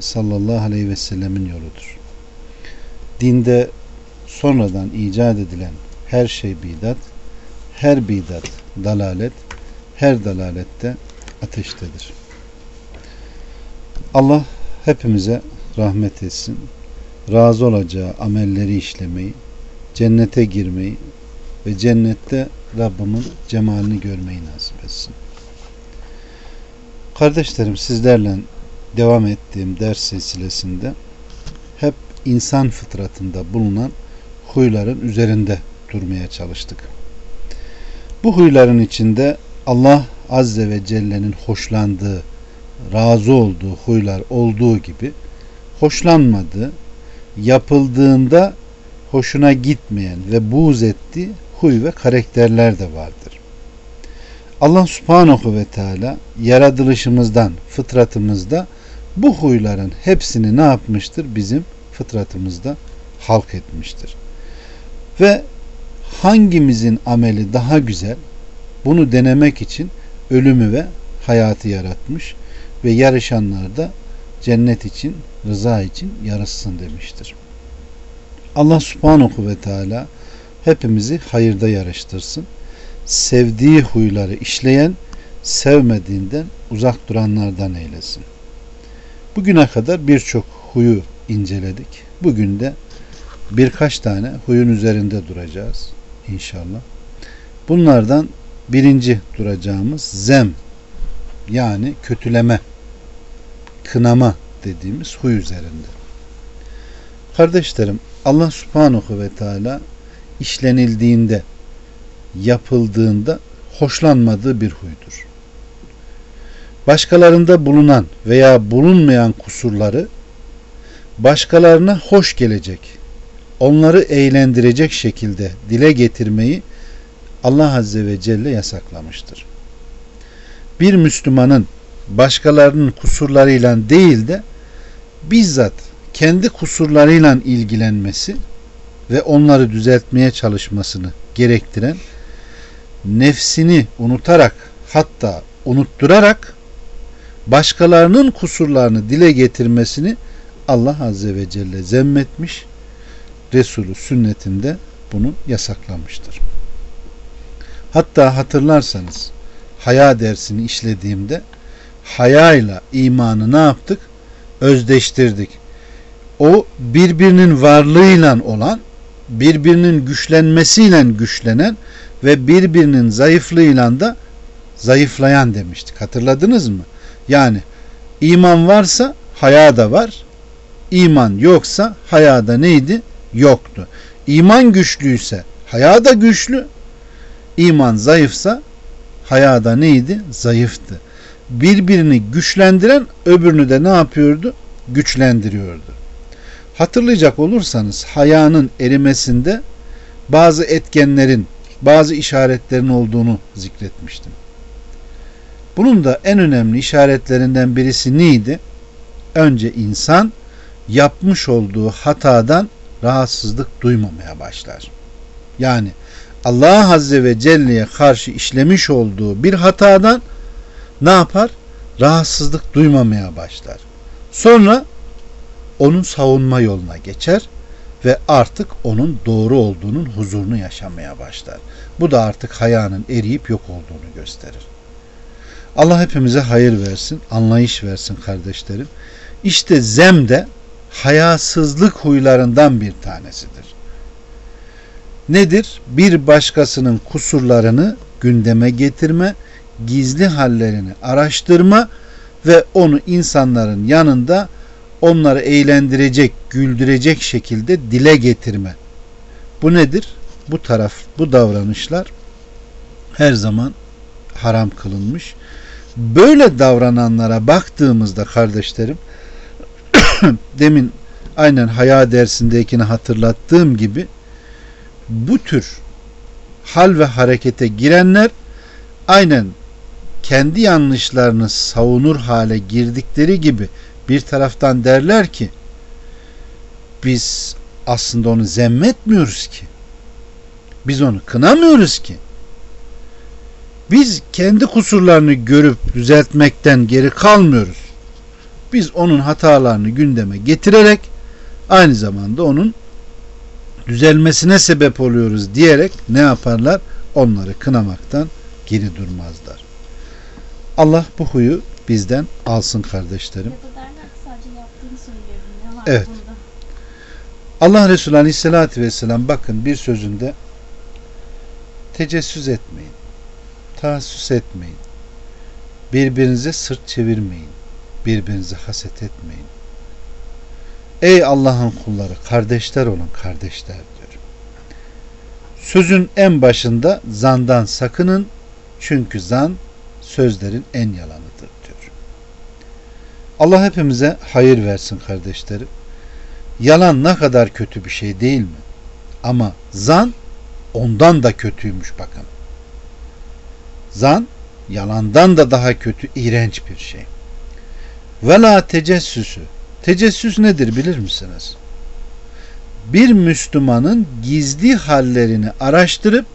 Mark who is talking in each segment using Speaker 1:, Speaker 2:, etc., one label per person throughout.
Speaker 1: sallallahu aleyhi ve sellemin yoludur. Dinde sonradan icat edilen her şey bidat, her bidat dalalet, her dalalette ateştedir. Allah hepimize rahmet etsin. Razı olacağı amelleri işlemeyi, cennete girmeyi ve cennette Rabbimin cemalini görmeyi nasip etsin. Kardeşlerim sizlerle devam ettiğim ders silsilesinde hep insan fıtratında bulunan huyların üzerinde durmaya çalıştık. Bu huyların içinde Allah Azze ve Celle'nin hoşlandığı, razı olduğu huylar olduğu gibi hoşlanmadığı, yapıldığında hoşuna gitmeyen ve buğz ettiği huy ve karakterler de vardır. Allah subhanahu ve teala yaratılışımızdan, fıtratımızda bu huyların hepsini ne yapmıştır? Bizim fıtratımızda halk etmiştir. Ve hangimizin ameli daha güzel bunu denemek için ölümü ve hayatı yaratmış ve yarışanlar da cennet için, rıza için yarışsın demiştir. Allah subhanahu ve teala hepimizi hayırda yarıştırsın. Sevdiği huyları işleyen, sevmediğinden uzak duranlardan eylesin. Bugüne kadar birçok huyu inceledik. Bugün de birkaç tane huyun üzerinde duracağız inşallah. Bunlardan birinci duracağımız zem yani kötüleme, kınama dediğimiz huy üzerinde. Kardeşlerim Allah subhanahu ve teala işlenildiğinde yapıldığında hoşlanmadığı bir huydur başkalarında bulunan veya bulunmayan kusurları başkalarına hoş gelecek, onları eğlendirecek şekilde dile getirmeyi Allah Azze ve Celle yasaklamıştır. Bir Müslümanın başkalarının kusurlarıyla değil de bizzat kendi kusurlarıyla ilgilenmesi ve onları düzeltmeye çalışmasını gerektiren nefsini unutarak hatta unutturarak başkalarının kusurlarını dile getirmesini Allah Azze ve Celle zemmetmiş. Resulü sünnetinde bunu yasaklamıştır. Hatta hatırlarsanız haya dersini işlediğimde hayayla imanı ne yaptık? Özdeştirdik. O birbirinin varlığıyla olan, birbirinin güçlenmesiyle güçlenen ve birbirinin zayıflığıyla da zayıflayan demiştik. Hatırladınız mı? Yani iman varsa haya da var. İman yoksa haya da neydi? Yoktu. İman güçlüyse haya da güçlü. İman zayıfsa haya da neydi? Zayıftı. Birbirini güçlendiren öbürünü de ne yapıyordu? Güçlendiriyordu. Hatırlayacak olursanız hayanın erimesinde bazı etkenlerin, bazı işaretlerin olduğunu zikretmiştim. Bunun da en önemli işaretlerinden birisi neydi? Önce insan yapmış olduğu hatadan rahatsızlık duymamaya başlar. Yani Allah Azze ve Celle'ye karşı işlemiş olduğu bir hatadan ne yapar? Rahatsızlık duymamaya başlar. Sonra onun savunma yoluna geçer ve artık onun doğru olduğunun huzurunu yaşamaya başlar. Bu da artık hayanın eriyip yok olduğunu gösterir. Allah hepimize hayır versin, anlayış versin kardeşlerim. İşte zem de hayasızlık huylarından bir tanesidir. Nedir? Bir başkasının kusurlarını gündeme getirme, gizli hallerini araştırma ve onu insanların yanında onları eğlendirecek, güldürecek şekilde dile getirme. Bu nedir? Bu taraf, bu davranışlar her zaman haram kılınmış böyle davrananlara baktığımızda kardeşlerim demin aynen haya dersindekini hatırlattığım gibi bu tür hal ve harekete girenler aynen kendi yanlışlarını savunur hale girdikleri gibi bir taraftan derler ki biz aslında onu zemmetmiyoruz ki. Biz onu kınamıyoruz ki. Biz kendi kusurlarını görüp düzeltmekten geri kalmıyoruz. Biz onun hatalarını gündeme getirerek aynı zamanda onun düzelmesine sebep oluyoruz diyerek ne yaparlar? Onları kınamaktan geri durmazlar. Allah bu huyu bizden alsın kardeşlerim. Evet. Allah Resulü Aleyhisselatü Vesselam bakın bir sözünde tecessüs etmeyin. Taassüs etmeyin. Birbirinize sırt çevirmeyin. Birbirinize haset etmeyin. Ey Allah'ın kulları kardeşler olun kardeşler diyor. Sözün en başında zandan sakının çünkü zan sözlerin en yalanıdır diyor. Allah hepimize hayır versin kardeşlerim. Yalan ne kadar kötü bir şey değil mi? Ama zan ondan da kötüymüş bakın. Zan yalandan da daha kötü, iğrenç bir şey. Vela tecessüsü. Tecessüs nedir bilir misiniz? Bir Müslümanın gizli hallerini araştırıp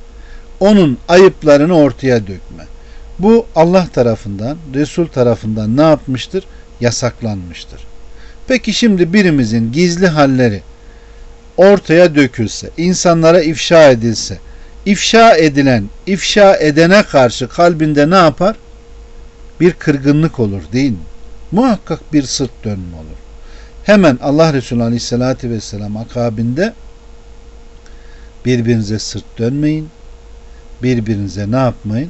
Speaker 1: onun ayıplarını ortaya dökme. Bu Allah tarafından, Resul tarafından ne yapmıştır? Yasaklanmıştır. Peki şimdi birimizin gizli halleri ortaya dökülse, insanlara ifşa edilse, ifşa edilen, ifşa edene karşı kalbinde ne yapar? Bir kırgınlık olur değil mi? Muhakkak bir sırt dönme olur. Hemen Allah Resulü Aleyhisselatü Vesselam akabinde birbirinize sırt dönmeyin, birbirinize ne yapmayın?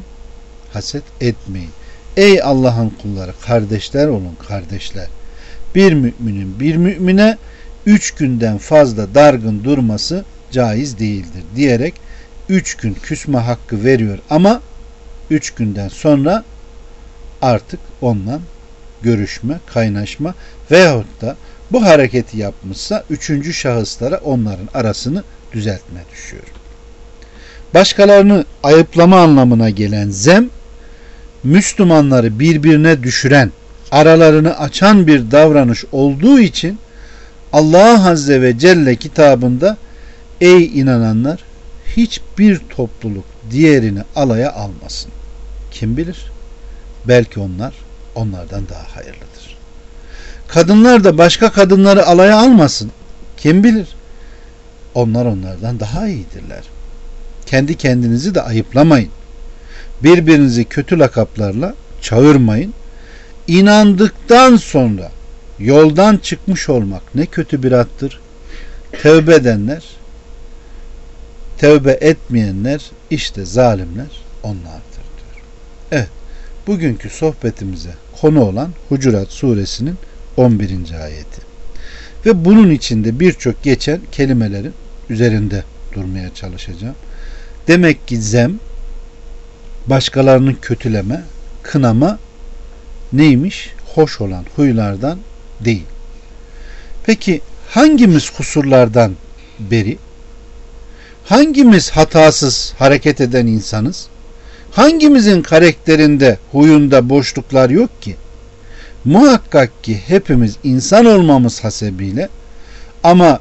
Speaker 1: Haset etmeyin. Ey Allah'ın kulları kardeşler olun kardeşler. Bir müminin bir mümine üç günden fazla dargın durması caiz değildir diyerek üç gün küsme hakkı veriyor ama üç günden sonra artık onunla görüşme, kaynaşma veyahut da bu hareketi yapmışsa üçüncü şahıslara onların arasını düzeltme düşüyor. Başkalarını ayıplama anlamına gelen zem, Müslümanları birbirine düşüren, aralarını açan bir davranış olduğu için Allah Azze ve Celle kitabında ey inananlar hiçbir topluluk diğerini alaya almasın. Kim bilir? Belki onlar onlardan daha hayırlıdır. Kadınlar da başka kadınları alaya almasın. Kim bilir? Onlar onlardan daha iyidirler. Kendi kendinizi de ayıplamayın. Birbirinizi kötü lakaplarla çağırmayın. İnandıktan sonra yoldan çıkmış olmak ne kötü bir attır. Tevbe edenler, tevbe etmeyenler işte zalimler onlardır diyor. Evet, bugünkü sohbetimize konu olan Hucurat suresinin 11. ayeti. Ve bunun içinde birçok geçen kelimelerin üzerinde durmaya çalışacağım. Demek ki zem, başkalarının kötüleme, kınama neymiş? Hoş olan huylardan değil. Peki hangimiz kusurlardan beri? Hangimiz hatasız hareket eden insanız? Hangimizin karakterinde, huyunda boşluklar yok ki? Muhakkak ki hepimiz insan olmamız hasebiyle ama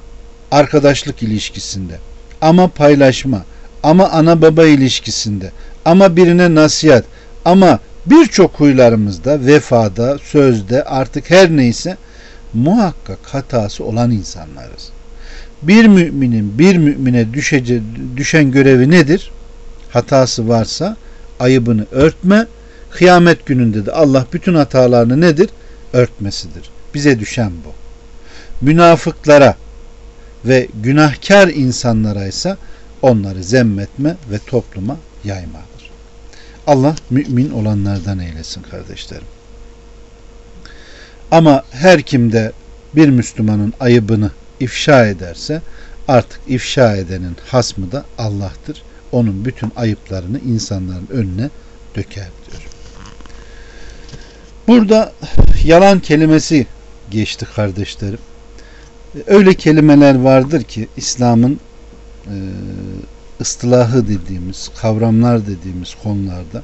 Speaker 1: arkadaşlık ilişkisinde, ama paylaşma, ama ana baba ilişkisinde, ama birine nasihat, ama birçok huylarımızda, vefada, sözde artık her neyse muhakkak hatası olan insanlarız. Bir müminin bir mümine düşece, düşen görevi nedir? Hatası varsa ayıbını örtme. Kıyamet gününde de Allah bütün hatalarını nedir? Örtmesidir. Bize düşen bu. Münafıklara ve günahkar insanlara ise onları zemmetme ve topluma yaymadır. Allah mümin olanlardan eylesin kardeşlerim. Ama her kimde bir Müslümanın ayıbını ifşa ederse artık ifşa edenin hasmı da Allah'tır. Onun bütün ayıplarını insanların önüne döker diyor. Burada yalan kelimesi geçti kardeşlerim. Öyle kelimeler vardır ki İslam'ın e, ıstılahı dediğimiz, kavramlar dediğimiz konularda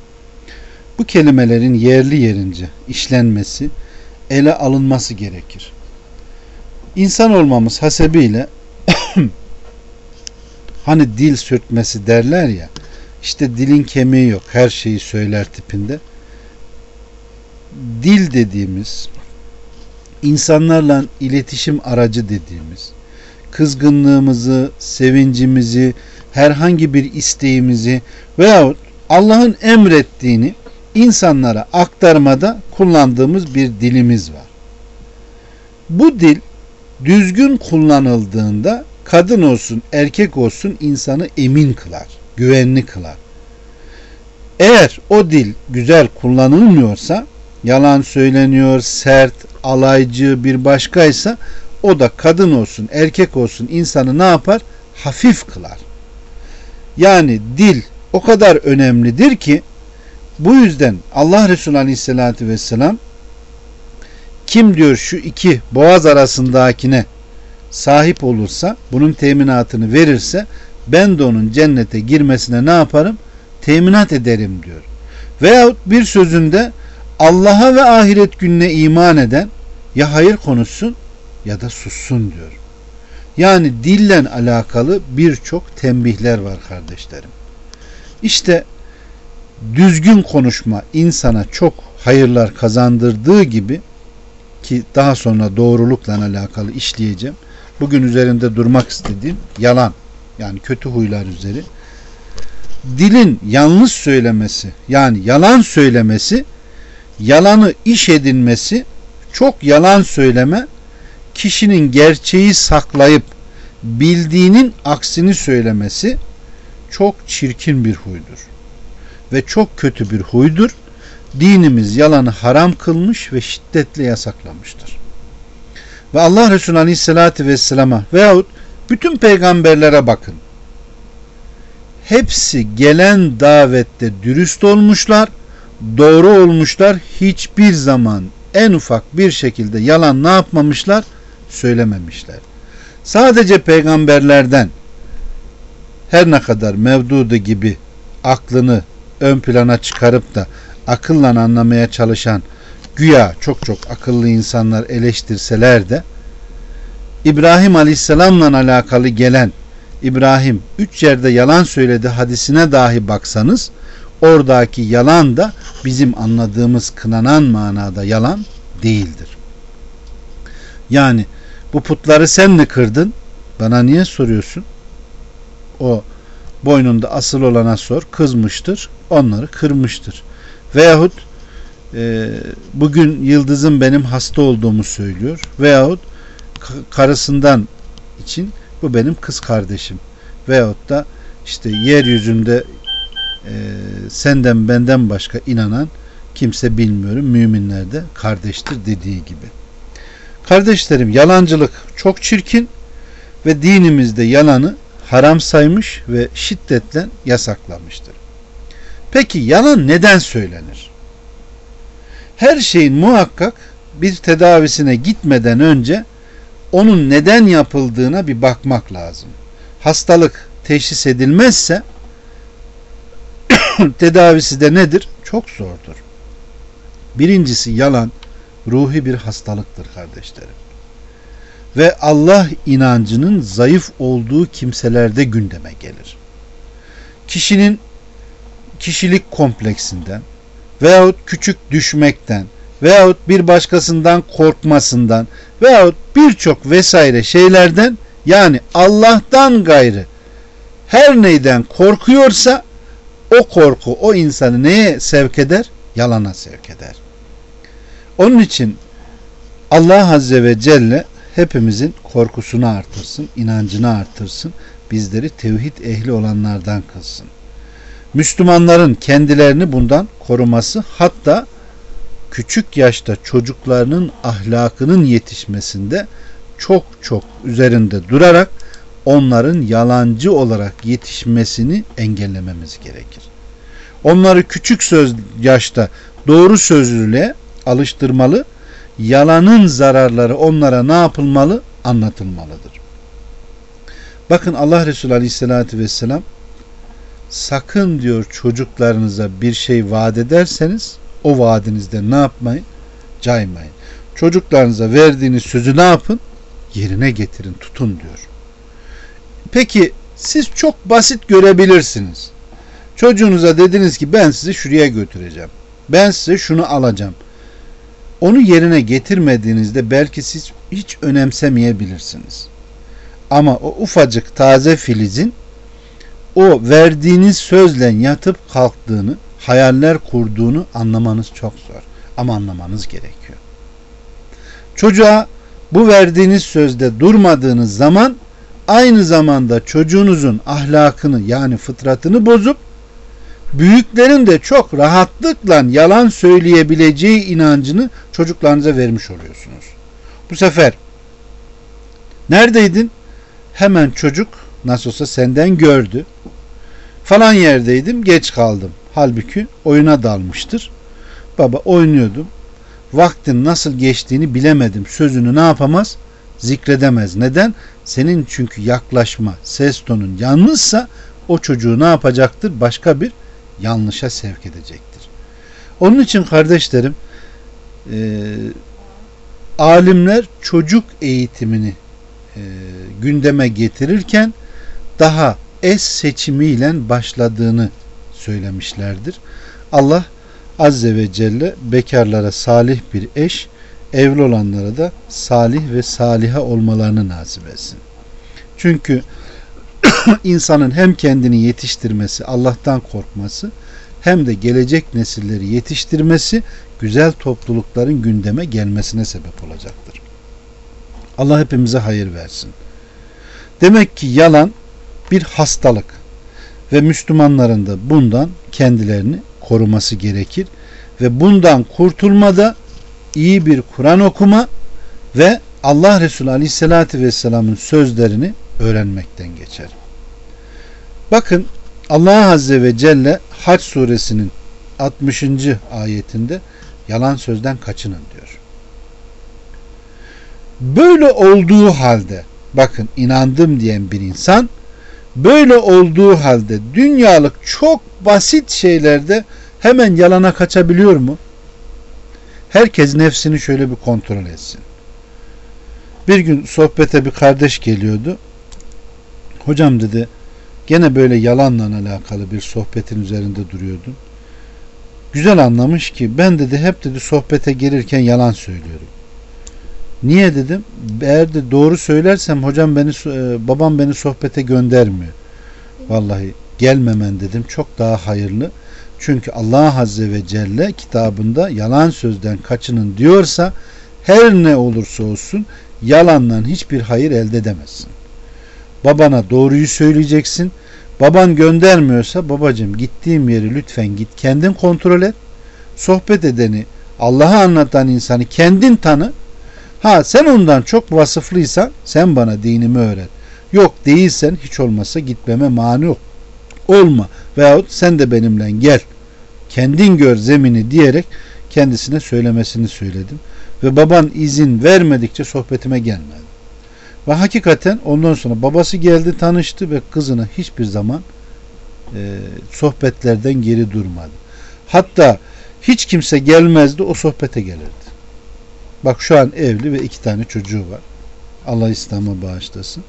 Speaker 1: bu kelimelerin yerli yerince işlenmesi, ele alınması gerekir. İnsan olmamız hasebiyle hani dil sürtmesi derler ya işte dilin kemiği yok her şeyi söyler tipinde dil dediğimiz insanlarla iletişim aracı dediğimiz kızgınlığımızı, sevincimizi, herhangi bir isteğimizi veyahut Allah'ın emrettiğini insanlara aktarmada kullandığımız bir dilimiz var. Bu dil düzgün kullanıldığında kadın olsun erkek olsun insanı emin kılar, güvenli kılar. Eğer o dil güzel kullanılmıyorsa yalan söyleniyor, sert, alaycı bir başkaysa o da kadın olsun erkek olsun insanı ne yapar? Hafif kılar. Yani dil o kadar önemlidir ki bu yüzden Allah Resulü Aleyhisselatü Vesselam kim diyor şu iki boğaz arasındakine sahip olursa bunun teminatını verirse ben de onun cennete girmesine ne yaparım? Teminat ederim diyor. Veyahut bir sözünde Allah'a ve ahiret gününe iman eden ya hayır konuşsun ya da sussun diyor. Yani dille alakalı birçok tembihler var kardeşlerim. İşte düzgün konuşma insana çok hayırlar kazandırdığı gibi ki daha sonra doğrulukla alakalı işleyeceğim. Bugün üzerinde durmak istediğim yalan yani kötü huylar üzeri. Dilin yanlış söylemesi yani yalan söylemesi, yalanı iş edinmesi, çok yalan söyleme, kişinin gerçeği saklayıp bildiğinin aksini söylemesi çok çirkin bir huydur. Ve çok kötü bir huydur. Dinimiz yalanı haram kılmış ve şiddetle yasaklamıştır. Ve Allah Resulü Aleyhisselatü Vesselam'a veyahut bütün peygamberlere bakın. Hepsi gelen davette dürüst olmuşlar, doğru olmuşlar. Hiçbir zaman en ufak bir şekilde yalan ne yapmamışlar? Söylememişler. Sadece peygamberlerden her ne kadar Mevdudu gibi aklını ön plana çıkarıp da akılla anlamaya çalışan güya çok çok akıllı insanlar eleştirseler de İbrahim Aleyhisselam'la alakalı gelen İbrahim üç yerde yalan söyledi hadisine dahi baksanız oradaki yalan da bizim anladığımız kınanan manada yalan değildir. Yani bu putları sen mi kırdın? Bana niye soruyorsun? O boynunda asıl olana sor. Kızmıştır. Onları kırmıştır. Veyahut e, bugün Yıldız'ın benim hasta olduğumu söylüyor. Veyahut karısından için bu benim kız kardeşim. Veyahut da işte yeryüzünde e, senden benden başka inanan kimse bilmiyorum. Müminler de kardeştir dediği gibi. Kardeşlerim yalancılık çok çirkin ve dinimizde yalanı haram saymış ve şiddetle yasaklamıştır. Peki yalan neden söylenir? Her şeyin muhakkak bir tedavisine gitmeden önce onun neden yapıldığına bir bakmak lazım. Hastalık teşhis edilmezse tedavisi de nedir? Çok zordur. Birincisi yalan ruhi bir hastalıktır kardeşlerim. Ve Allah inancının zayıf olduğu kimselerde gündeme gelir. Kişinin kişilik kompleksinden veyahut küçük düşmekten veyahut bir başkasından korkmasından veyahut birçok vesaire şeylerden yani Allah'tan gayrı her neyden korkuyorsa o korku o insanı neye sevk eder? Yalana sevk eder. Onun için Allah Azze ve Celle hepimizin korkusunu artırsın, inancını artırsın, bizleri tevhid ehli olanlardan kılsın. Müslümanların kendilerini bundan koruması hatta küçük yaşta çocuklarının ahlakının yetişmesinde çok çok üzerinde durarak onların yalancı olarak yetişmesini engellememiz gerekir. Onları küçük söz yaşta doğru sözlülüğe alıştırmalı, yalanın zararları onlara ne yapılmalı? Anlatılmalıdır. Bakın Allah Resulü Aleyhisselatü Vesselam sakın diyor çocuklarınıza bir şey vaat ederseniz o vaadinizde ne yapmayın? Caymayın. Çocuklarınıza verdiğiniz sözü ne yapın? Yerine getirin, tutun diyor. Peki siz çok basit görebilirsiniz. Çocuğunuza dediniz ki ben sizi şuraya götüreceğim. Ben size şunu alacağım. Onu yerine getirmediğinizde belki siz hiç önemsemeyebilirsiniz. Ama o ufacık taze filizin o verdiğiniz sözle yatıp kalktığını, hayaller kurduğunu anlamanız çok zor. Ama anlamanız gerekiyor. Çocuğa bu verdiğiniz sözde durmadığınız zaman aynı zamanda çocuğunuzun ahlakını yani fıtratını bozup büyüklerin de çok rahatlıkla yalan söyleyebileceği inancını çocuklarınıza vermiş oluyorsunuz. Bu sefer neredeydin? Hemen çocuk nasıl olsa senden gördü. Falan yerdeydim geç kaldım. Halbuki oyuna dalmıştır. Baba oynuyordum. Vaktin nasıl geçtiğini bilemedim. Sözünü ne yapamaz? Zikredemez. Neden? Senin çünkü yaklaşma, ses tonun yanlışsa o çocuğu ne yapacaktır? Başka bir yanlışa sevk edecektir. Onun için kardeşlerim e, alimler çocuk eğitimini e, gündeme getirirken daha es seçimiyle başladığını söylemişlerdir. Allah Azze ve Celle bekarlara salih bir eş, evli olanlara da salih ve saliha olmalarını nasip etsin. Çünkü insanın hem kendini yetiştirmesi, Allah'tan korkması hem de gelecek nesilleri yetiştirmesi güzel toplulukların gündeme gelmesine sebep olacaktır. Allah hepimize hayır versin. Demek ki yalan bir hastalık ve Müslümanların da bundan kendilerini koruması gerekir ve bundan kurtulmada iyi bir Kur'an okuma ve Allah Resulü Aleyhisselatü Vesselam'ın sözlerini öğrenmekten geçer. Bakın Allah Azze ve Celle Haç suresinin 60. ayetinde yalan sözden kaçının diyor. Böyle olduğu halde bakın inandım diyen bir insan böyle olduğu halde dünyalık çok basit şeylerde hemen yalana kaçabiliyor mu? Herkes nefsini şöyle bir kontrol etsin. Bir gün sohbete bir kardeş geliyordu. Hocam dedi gene böyle yalanla alakalı bir sohbetin üzerinde duruyordun. Güzel anlamış ki ben dedi hep dedi sohbete gelirken yalan söylüyorum. Niye dedim? Eğer de doğru söylersem hocam beni e, babam beni sohbete göndermiyor. Vallahi gelmemen dedim çok daha hayırlı. Çünkü Allah Azze ve Celle kitabında yalan sözden kaçının diyorsa her ne olursa olsun yalandan hiçbir hayır elde edemezsin. Babana doğruyu söyleyeceksin. Baban göndermiyorsa babacım gittiğim yeri lütfen git kendin kontrol et. Sohbet edeni Allah'ı anlatan insanı kendin tanı. Ha sen ondan çok vasıflıysan sen bana dinimi öğret. Yok değilsen hiç olmazsa gitmeme mani yok. Olma veyahut sen de benimle gel. Kendin gör zemini diyerek kendisine söylemesini söyledim. Ve baban izin vermedikçe sohbetime gelmedi. Ve hakikaten ondan sonra babası geldi tanıştı ve kızına hiçbir zaman e, sohbetlerden geri durmadı. Hatta hiç kimse gelmezdi o sohbete gelirdi. Bak şu an evli ve iki tane çocuğu var. Allah İslam'a bağışlasın.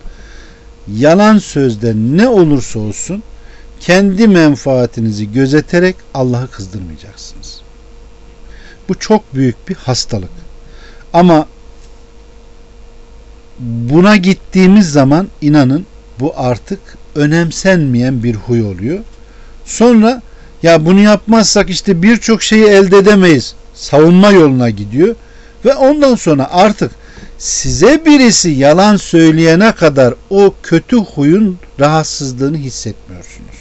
Speaker 1: Yalan sözden ne olursa olsun kendi menfaatinizi gözeterek Allah'ı kızdırmayacaksınız. Bu çok büyük bir hastalık. Ama buna gittiğimiz zaman inanın bu artık önemsenmeyen bir huy oluyor. Sonra ya bunu yapmazsak işte birçok şeyi elde edemeyiz. Savunma yoluna gidiyor ve ondan sonra artık size birisi yalan söyleyene kadar o kötü huyun rahatsızlığını hissetmiyorsunuz.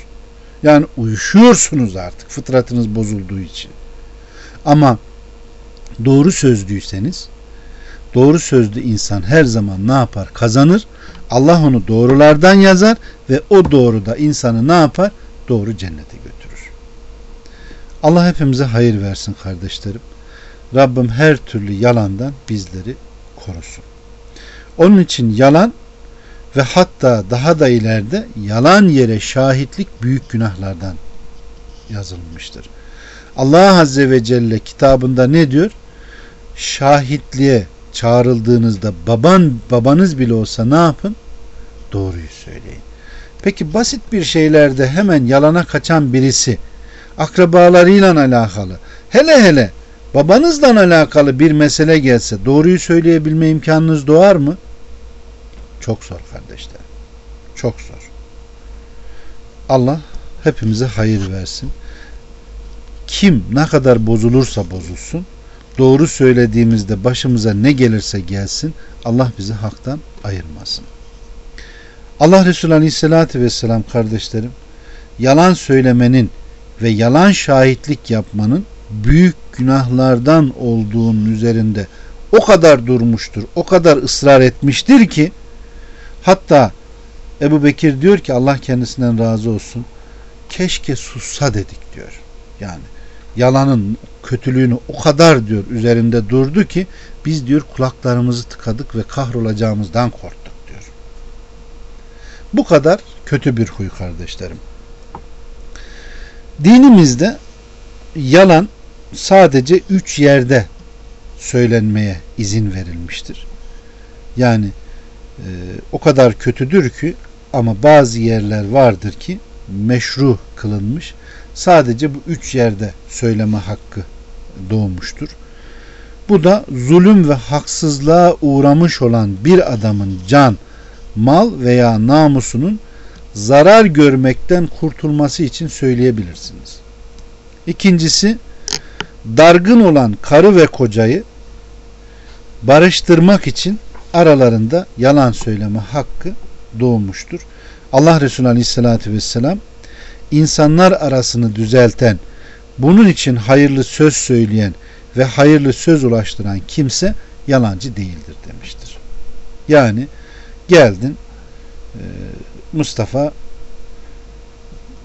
Speaker 1: Yani uyuşuyorsunuz artık fıtratınız bozulduğu için. Ama doğru sözlüyseniz doğru sözlü insan her zaman ne yapar? Kazanır. Allah onu doğrulardan yazar ve o doğruda insanı ne yapar? Doğru cennete götürür. Allah hepimize hayır versin kardeşlerim. Rabbim her türlü yalandan bizleri korusun. Onun için yalan ve hatta daha da ileride yalan yere şahitlik büyük günahlardan yazılmıştır. Allah Azze ve Celle kitabında ne diyor? Şahitliğe çağrıldığınızda baban babanız bile olsa ne yapın? Doğruyu söyleyin. Peki basit bir şeylerde hemen yalana kaçan birisi akrabalarıyla alakalı hele hele babanızla alakalı bir mesele gelse doğruyu söyleyebilme imkanınız doğar mı? Çok zor kardeşler. Çok zor. Allah hepimize hayır versin. Kim ne kadar bozulursa bozulsun, doğru söylediğimizde başımıza ne gelirse gelsin, Allah bizi haktan ayırmasın. Allah Resulü Aleyhisselatü Vesselam kardeşlerim, yalan söylemenin ve yalan şahitlik yapmanın büyük günahlardan olduğunun üzerinde o kadar durmuştur, o kadar ısrar etmiştir ki hatta Ebu Bekir diyor ki Allah kendisinden razı olsun keşke sussa dedik diyor. Yani yalanın kötülüğünü o kadar diyor üzerinde durdu ki biz diyor kulaklarımızı tıkadık ve kahrolacağımızdan korktuk diyor. Bu kadar kötü bir huy kardeşlerim. Dinimizde yalan sadece üç yerde söylenmeye izin verilmiştir. Yani e, o kadar kötüdür ki ama bazı yerler vardır ki meşru kılınmış. Sadece bu üç yerde söyleme hakkı doğmuştur. Bu da zulüm ve haksızlığa uğramış olan bir adamın can, mal veya namusunun zarar görmekten kurtulması için söyleyebilirsiniz. İkincisi dargın olan karı ve kocayı barıştırmak için aralarında yalan söyleme hakkı doğmuştur. Allah Resulü Aleyhisselatü Vesselam insanlar arasını düzelten, bunun için hayırlı söz söyleyen ve hayırlı söz ulaştıran kimse yalancı değildir demiştir. Yani geldin Mustafa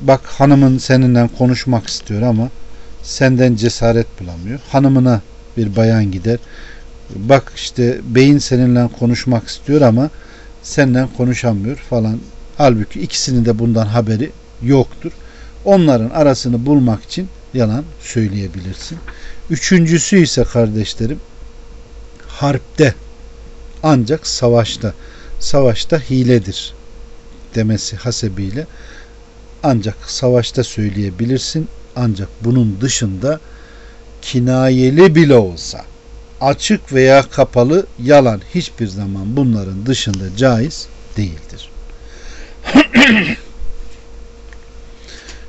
Speaker 1: bak hanımın seninle konuşmak istiyor ama senden cesaret bulamıyor. Hanımına bir bayan gider. Bak işte beyin seninle konuşmak istiyor ama senden konuşamıyor falan. Halbuki ikisinin de bundan haberi yoktur. Onların arasını bulmak için yalan söyleyebilirsin. Üçüncüsü ise kardeşlerim harpte ancak savaşta savaşta hiledir demesi hasebiyle ancak savaşta söyleyebilirsin ancak bunun dışında kinayeli bile olsa açık veya kapalı yalan hiçbir zaman bunların dışında caiz değildir.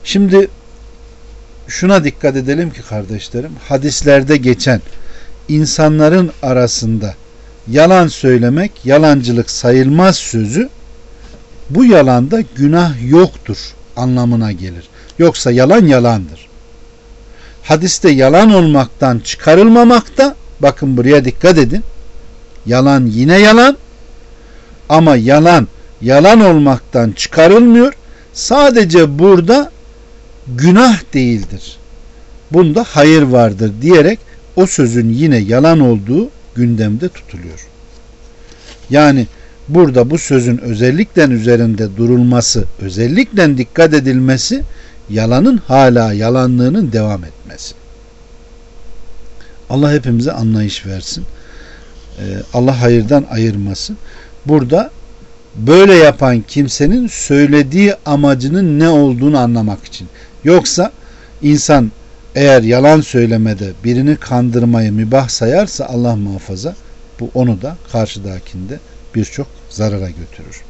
Speaker 1: Şimdi şuna dikkat edelim ki kardeşlerim hadislerde geçen insanların arasında yalan söylemek yalancılık sayılmaz sözü bu yalanda günah yoktur anlamına gelir. Yoksa yalan yalandır. Hadiste yalan olmaktan çıkarılmamakta bakın buraya dikkat edin. Yalan yine yalan ama yalan yalan olmaktan çıkarılmıyor. Sadece burada günah değildir. Bunda hayır vardır diyerek o sözün yine yalan olduğu gündemde tutuluyor. Yani burada bu sözün özellikle üzerinde durulması, özellikle dikkat edilmesi yalanın hala yalanlığının devam etmesi. Allah hepimize anlayış versin. Ee, Allah hayırdan ayırmasın. Burada böyle yapan kimsenin söylediği amacının ne olduğunu anlamak için. Yoksa insan eğer yalan söylemede birini kandırmayı mübah sayarsa Allah muhafaza bu onu da karşıdakinde birçok zarara götürür.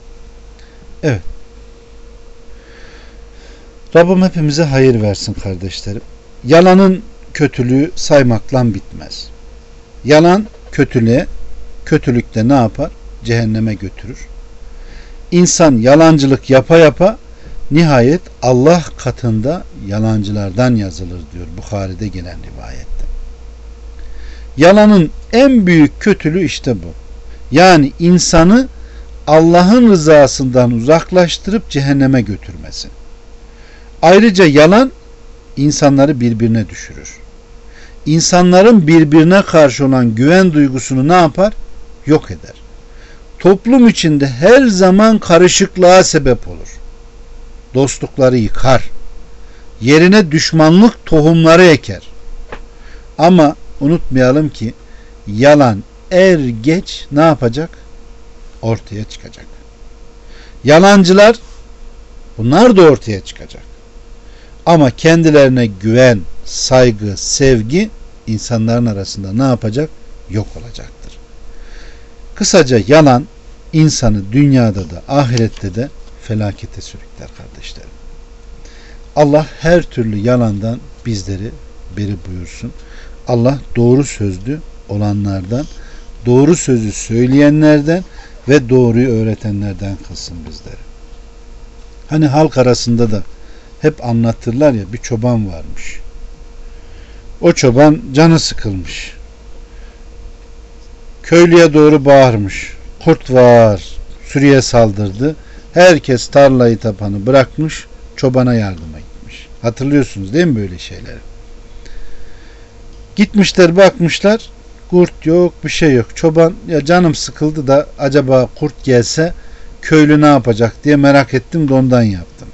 Speaker 1: Evet. Rabbim hepimize hayır versin kardeşlerim. Yalanın kötülüğü saymakla bitmez. Yalan kötülüğe, kötülükte ne yapar? Cehenneme götürür. İnsan yalancılık yapa yapa nihayet Allah katında yalancılardan yazılır diyor Bukhari'de gelen rivayette. Yalanın en büyük kötülüğü işte bu. Yani insanı Allah'ın rızasından uzaklaştırıp cehenneme götürmesi. Ayrıca yalan insanları birbirine düşürür. insanların birbirine karşı olan güven duygusunu ne yapar? Yok eder. Toplum içinde her zaman karışıklığa sebep olur. Dostlukları yıkar. Yerine düşmanlık tohumları eker. Ama unutmayalım ki yalan er geç ne yapacak? Ortaya çıkacak. Yalancılar bunlar da ortaya çıkacak. Ama kendilerine güven, saygı, sevgi insanların arasında ne yapacak? Yok olacaktır. Kısaca yalan insanı dünyada da ahirette de felakete sürükler kardeşlerim. Allah her türlü yalandan bizleri beri buyursun. Allah doğru sözlü olanlardan, doğru sözü söyleyenlerden ve doğruyu öğretenlerden kılsın bizleri. Hani halk arasında da hep anlatırlar ya bir çoban varmış. O çoban canı sıkılmış. Köylüye doğru bağırmış. Kurt var. Sürüye saldırdı. Herkes tarlayı tapanı bırakmış. Çobana yardıma gitmiş. Hatırlıyorsunuz değil mi böyle şeyleri? Gitmişler bakmışlar. Kurt yok bir şey yok. Çoban ya canım sıkıldı da acaba kurt gelse köylü ne yapacak diye merak ettim de ondan yaptım.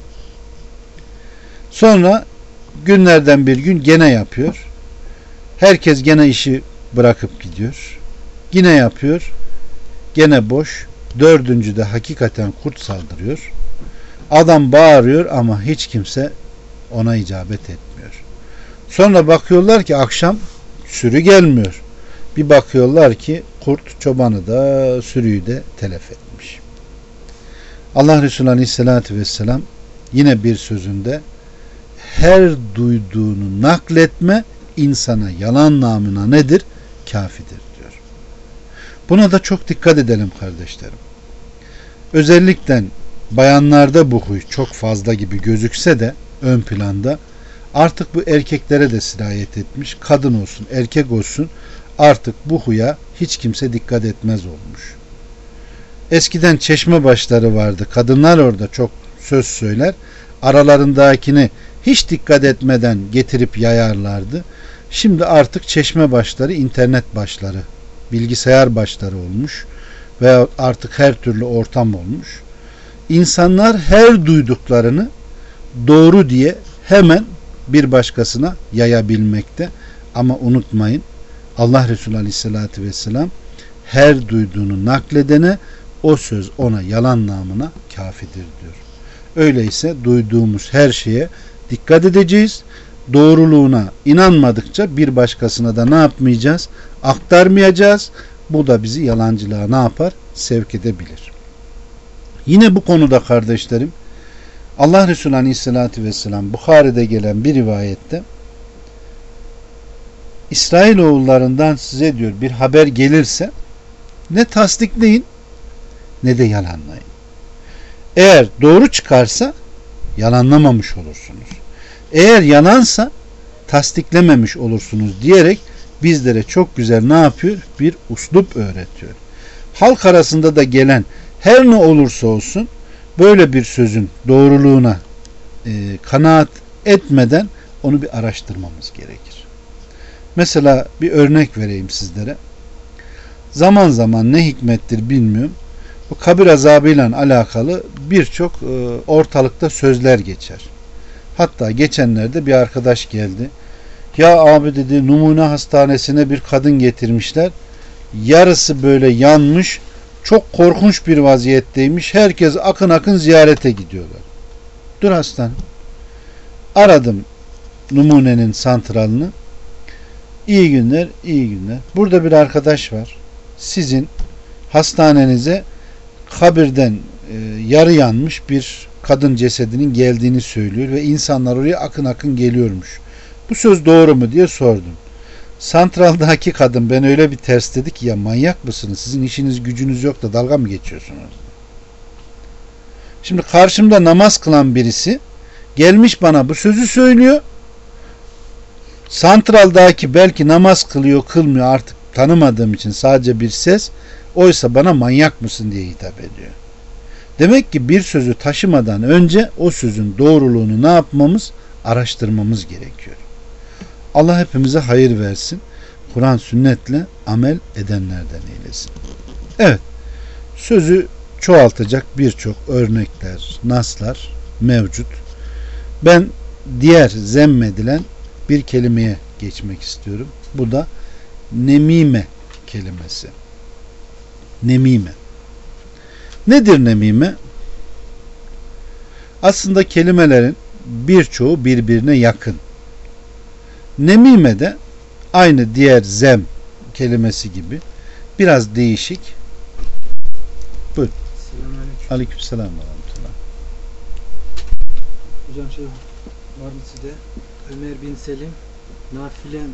Speaker 1: Sonra günlerden bir gün gene yapıyor. Herkes gene işi bırakıp gidiyor. Yine yapıyor. Gene boş. Dördüncü de hakikaten kurt saldırıyor. Adam bağırıyor ama hiç kimse ona icabet etmiyor. Sonra bakıyorlar ki akşam sürü gelmiyor. Bir bakıyorlar ki kurt çobanı da sürüyü de telef etmiş. Allah Resulü Aleyhisselatü Vesselam yine bir sözünde her duyduğunu nakletme insana yalan namına nedir? Kafidir diyor. Buna da çok dikkat edelim kardeşlerim. Özellikle bayanlarda bu huy çok fazla gibi gözükse de ön planda artık bu erkeklere de sirayet etmiş. Kadın olsun, erkek olsun artık bu huya hiç kimse dikkat etmez olmuş. Eskiden çeşme başları vardı. Kadınlar orada çok söz söyler. Aralarındakini hiç dikkat etmeden getirip yayarlardı. Şimdi artık çeşme başları internet başları, bilgisayar başları olmuş ve artık her türlü ortam olmuş. İnsanlar her duyduklarını doğru diye hemen bir başkasına yayabilmekte. Ama unutmayın Allah Resulü Aleyhisselatü Vesselam her duyduğunu nakledene o söz ona yalan namına kafidir diyor. Öyleyse duyduğumuz her şeye dikkat edeceğiz. Doğruluğuna inanmadıkça bir başkasına da ne yapmayacağız? Aktarmayacağız. Bu da bizi yalancılığa ne yapar? Sevk edebilir. Yine bu konuda kardeşlerim Allah Resulü Aleyhisselatü Vesselam Bukhari'de gelen bir rivayette İsrail oğullarından size diyor bir haber gelirse ne tasdikleyin ne de yalanlayın. Eğer doğru çıkarsa yalanlamamış olursunuz. Eğer yalansa tasdiklememiş olursunuz diyerek bizlere çok güzel ne yapıyor? Bir uslup öğretiyor. Halk arasında da gelen her ne olursa olsun böyle bir sözün doğruluğuna e, kanaat etmeden onu bir araştırmamız gerekir. Mesela bir örnek vereyim sizlere. Zaman zaman ne hikmettir bilmiyorum. Bu kabir azabıyla alakalı birçok e, ortalıkta sözler geçer. Hatta geçenlerde bir arkadaş geldi. Ya abi dedi numune hastanesine bir kadın getirmişler. Yarısı böyle yanmış. Çok korkunç bir vaziyetteymiş. Herkes akın akın ziyarete gidiyorlar. Dur hastane. Aradım numunenin santralını. İyi günler, iyi günler. Burada bir arkadaş var. Sizin hastanenize kabirden e, yarı yanmış bir kadın cesedinin geldiğini söylüyor ve insanlar oraya akın akın geliyormuş. Bu söz doğru mu diye sordum. Santraldaki kadın ben öyle bir ters dedi ki ya manyak mısınız? Sizin işiniz gücünüz yok da dalga mı geçiyorsunuz? Şimdi karşımda namaz kılan birisi gelmiş bana bu sözü söylüyor. Santraldaki belki namaz kılıyor kılmıyor artık tanımadığım için sadece bir ses oysa bana manyak mısın diye hitap ediyor. Demek ki bir sözü taşımadan önce o sözün doğruluğunu ne yapmamız? Araştırmamız gerekiyor. Allah hepimize hayır versin. Kur'an sünnetle amel edenlerden eylesin. Evet. Sözü çoğaltacak birçok örnekler, naslar mevcut. Ben diğer zemmedilen bir kelimeye geçmek istiyorum. Bu da nemime kelimesi. Nemime. Nedir nemime? Aslında kelimelerin birçoğu birbirine yakın. Nemime de aynı diğer zem kelimesi gibi biraz değişik. Buyur.
Speaker 2: Selamünaleyküm.
Speaker 1: Aleykümselam ve rahmetullah.
Speaker 2: Hocam şey var mı sizde? Ömer bin Selim nafilen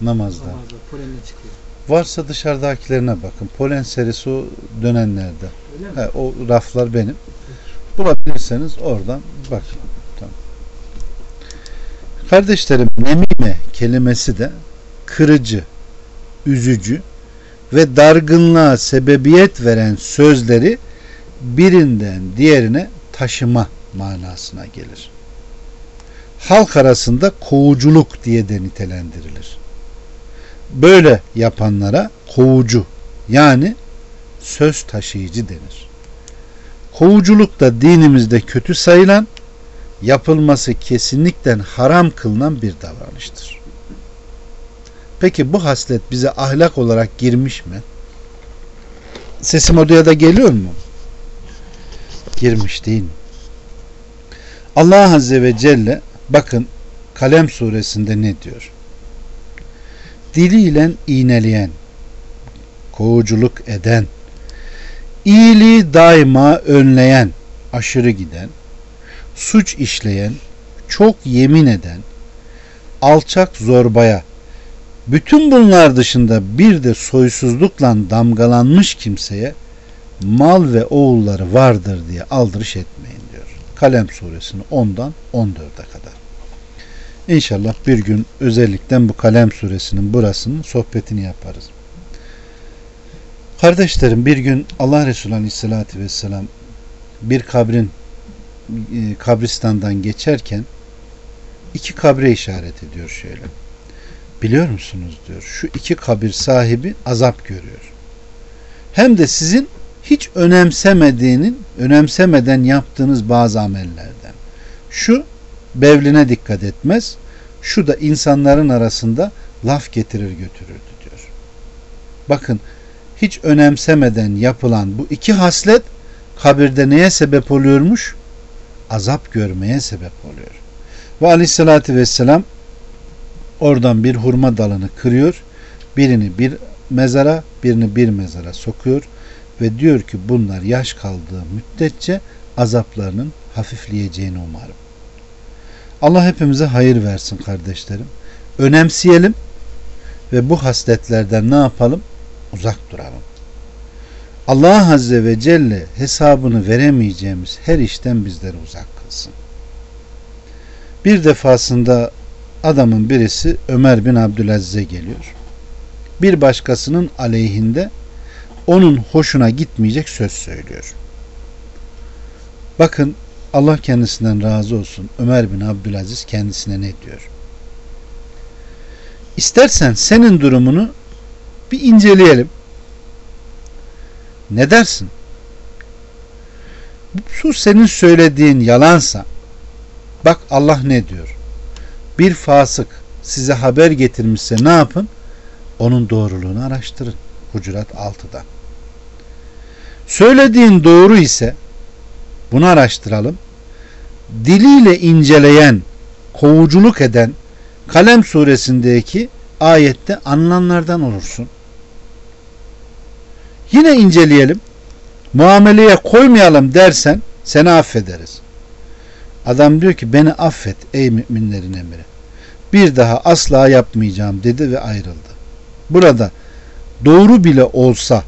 Speaker 1: Namazda.
Speaker 2: namazda polenle çıkıyor.
Speaker 1: Varsa dışarıdakilerine bakın. Polen serisi o dönenlerde. He, o raflar benim. Bulabilirseniz oradan bakın. Tamam. Kardeşlerim nemime kelimesi de kırıcı, üzücü ve dargınlığa sebebiyet veren sözleri birinden diğerine taşıma manasına gelir. Halk arasında kovuculuk diye de nitelendirilir. Böyle yapanlara kovucu yani söz taşıyıcı denir. Kovuculuk da dinimizde kötü sayılan, yapılması kesinlikle haram kılınan bir davranıştır. Peki bu haslet bize ahlak olarak girmiş mi? Sesim odaya da geliyor mu? Girmiş değil mi? Allah Azze ve Celle bakın Kalem suresinde ne diyor? Diliyle iğneleyen, kovuculuk eden, iyiliği daima önleyen, aşırı giden, suç işleyen, çok yemin eden, alçak zorbaya, bütün bunlar dışında bir de soysuzlukla damgalanmış kimseye mal ve oğulları vardır diye aldırış etmeyin diyor. Kalem suresini 10'dan 14'e kadar. İnşallah bir gün özellikle bu Kalem suresinin burasının sohbetini yaparız. Kardeşlerim bir gün Allah Resulü Aleyhisselatü Vesselam bir kabrin e, kabristandan geçerken iki kabre işaret ediyor şöyle. Biliyor musunuz diyor. Şu iki kabir sahibi azap görüyor. Hem de sizin hiç önemsemediğinin, önemsemeden yaptığınız bazı amellerden. Şu bevline dikkat etmez. Şu da insanların arasında laf getirir götürürdü diyor. Bakın hiç önemsemeden yapılan bu iki haslet kabirde neye sebep oluyormuş? Azap görmeye sebep oluyor. Ve aleyhissalatü vesselam oradan bir hurma dalını kırıyor. Birini bir mezara, birini bir mezara sokuyor ve diyor ki bunlar yaş kaldığı müddetçe azaplarının hafifleyeceğini umarım. Allah hepimize hayır versin kardeşlerim. Önemseyelim ve bu hasletlerden ne yapalım? Uzak duralım. Allah Azze ve Celle hesabını veremeyeceğimiz her işten bizleri uzak kılsın. Bir defasında adamın birisi Ömer bin Abdülaziz'e geliyor. Bir başkasının aleyhinde onun hoşuna gitmeyecek söz söylüyor. Bakın Allah kendisinden razı olsun. Ömer bin Abdülaziz kendisine ne diyor? İstersen senin durumunu bir inceleyelim. Ne dersin? Bu senin söylediğin yalansa bak Allah ne diyor? Bir fasık size haber getirmişse ne yapın? Onun doğruluğunu araştırın. Hucurat 6'da. Söylediğin doğru ise bunu araştıralım. Diliyle inceleyen, kovuculuk eden Kalem suresindeki ayette anılanlardan olursun. Yine inceleyelim. Muameleye koymayalım dersen seni affederiz. Adam diyor ki beni affet ey müminlerin emri. Bir daha asla yapmayacağım dedi ve ayrıldı. Burada doğru bile olsa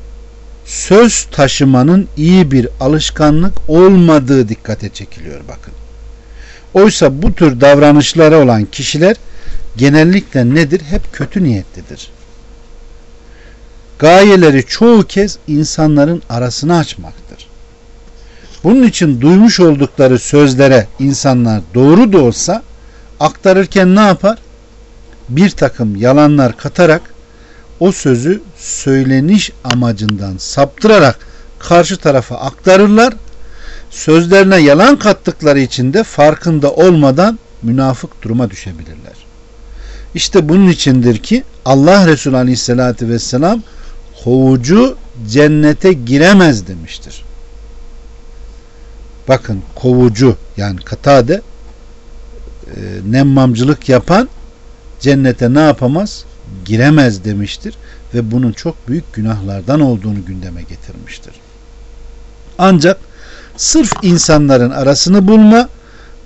Speaker 1: söz taşımanın iyi bir alışkanlık olmadığı dikkate çekiliyor bakın. Oysa bu tür davranışları olan kişiler genellikle nedir? Hep kötü niyetlidir. Gayeleri çoğu kez insanların arasını açmaktır. Bunun için duymuş oldukları sözlere insanlar doğru da olsa aktarırken ne yapar? bir takım yalanlar katarak o sözü söyleniş amacından saptırarak karşı tarafa aktarırlar. Sözlerine yalan kattıkları için de farkında olmadan münafık duruma düşebilirler. İşte bunun içindir ki Allah Resulü Aleyhisselatü Vesselam kovucu cennete giremez demiştir. Bakın kovucu yani katade e, nemmamcılık yapan cennete ne yapamaz? Giremez demiştir ve bunun çok büyük günahlardan olduğunu gündeme getirmiştir. Ancak sırf insanların arasını bulma,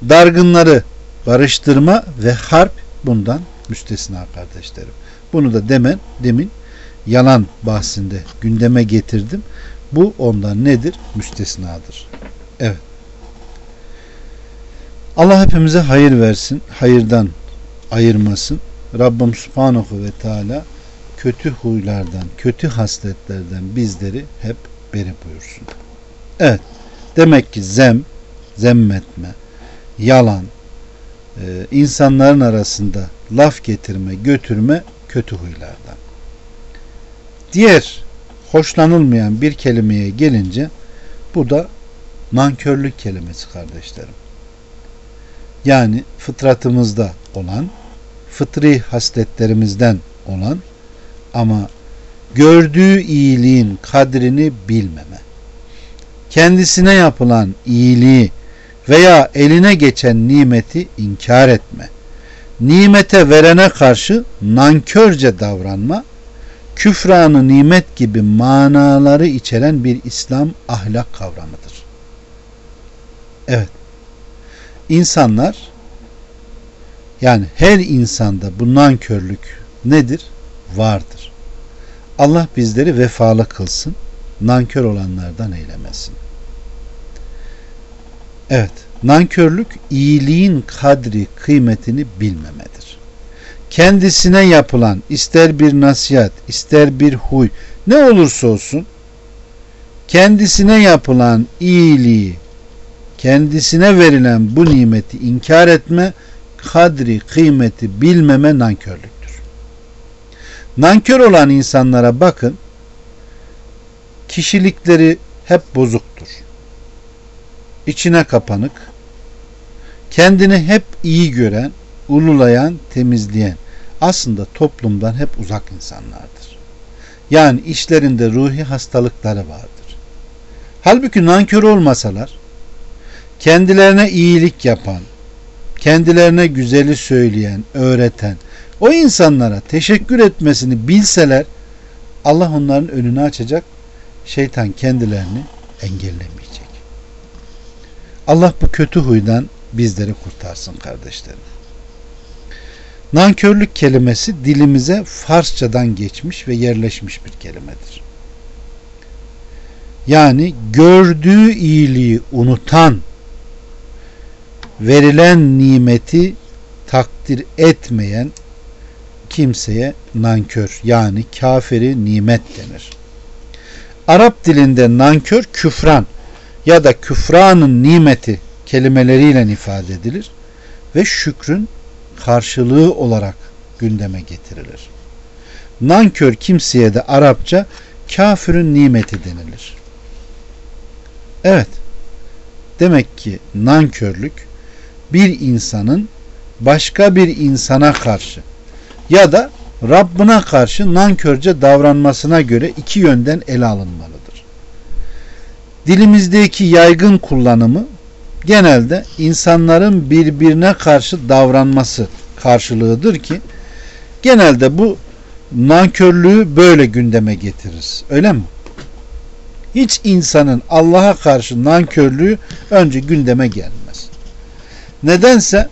Speaker 1: dargınları barıştırma ve harp bundan müstesna kardeşlerim. Bunu da demen demin yalan bahsinde gündeme getirdim. Bu ondan nedir? Müstesnadır. Evet. Allah hepimize hayır versin. Hayırdan ayırmasın. Rabbim Subhanahu ve Teala kötü huylardan, kötü hasletlerden bizleri hep beri buyursun. Evet. Demek ki zem, zemmetme, yalan, e, insanların arasında laf getirme, götürme kötü huylardan. Diğer hoşlanılmayan bir kelimeye gelince bu da nankörlük kelimesi kardeşlerim. Yani fıtratımızda olan, fıtri hasletlerimizden olan ama gördüğü iyiliğin kadrini bilmeme. Kendisine yapılan iyiliği veya eline geçen nimeti inkar etme. Nimete verene karşı nankörce davranma, küfranı nimet gibi manaları içeren bir İslam ahlak kavramıdır. Evet. İnsanlar yani her insanda bu nankörlük nedir? Vardır. Allah bizleri vefalı kılsın, nankör olanlardan eylemesin. Evet, nankörlük iyiliğin kadri, kıymetini bilmemedir. Kendisine yapılan ister bir nasihat, ister bir huy, ne olursa olsun kendisine yapılan iyiliği, kendisine verilen bu nimeti inkar etme, kadri, kıymeti bilmeme nankörlüktür. Nankör olan insanlara bakın, kişilikleri hep bozuktur içine kapanık, kendini hep iyi gören, ululayan, temizleyen, aslında toplumdan hep uzak insanlardır. Yani işlerinde ruhi hastalıkları vardır. Halbuki nankör olmasalar, kendilerine iyilik yapan, kendilerine güzeli söyleyen, öğreten, o insanlara teşekkür etmesini bilseler, Allah onların önünü açacak, şeytan kendilerini engellemeyecek. Allah bu kötü huydan bizleri kurtarsın kardeşlerim. Nankörlük kelimesi dilimize Farsçadan geçmiş ve yerleşmiş bir kelimedir. Yani gördüğü iyiliği unutan, verilen nimeti takdir etmeyen kimseye nankör yani kafiri nimet denir. Arap dilinde nankör küfran ya da küfranın nimeti kelimeleriyle ifade edilir ve şükrün karşılığı olarak gündeme getirilir. Nankör kimseye de Arapça kafirin nimeti denilir. Evet. Demek ki nankörlük bir insanın başka bir insana karşı ya da Rabbine karşı nankörce davranmasına göre iki yönden ele alınmalıdır dilimizdeki yaygın kullanımı genelde insanların birbirine karşı davranması karşılığıdır ki genelde bu nankörlüğü böyle gündeme getiririz. Öyle mi? Hiç insanın Allah'a karşı nankörlüğü önce gündeme gelmez. Nedense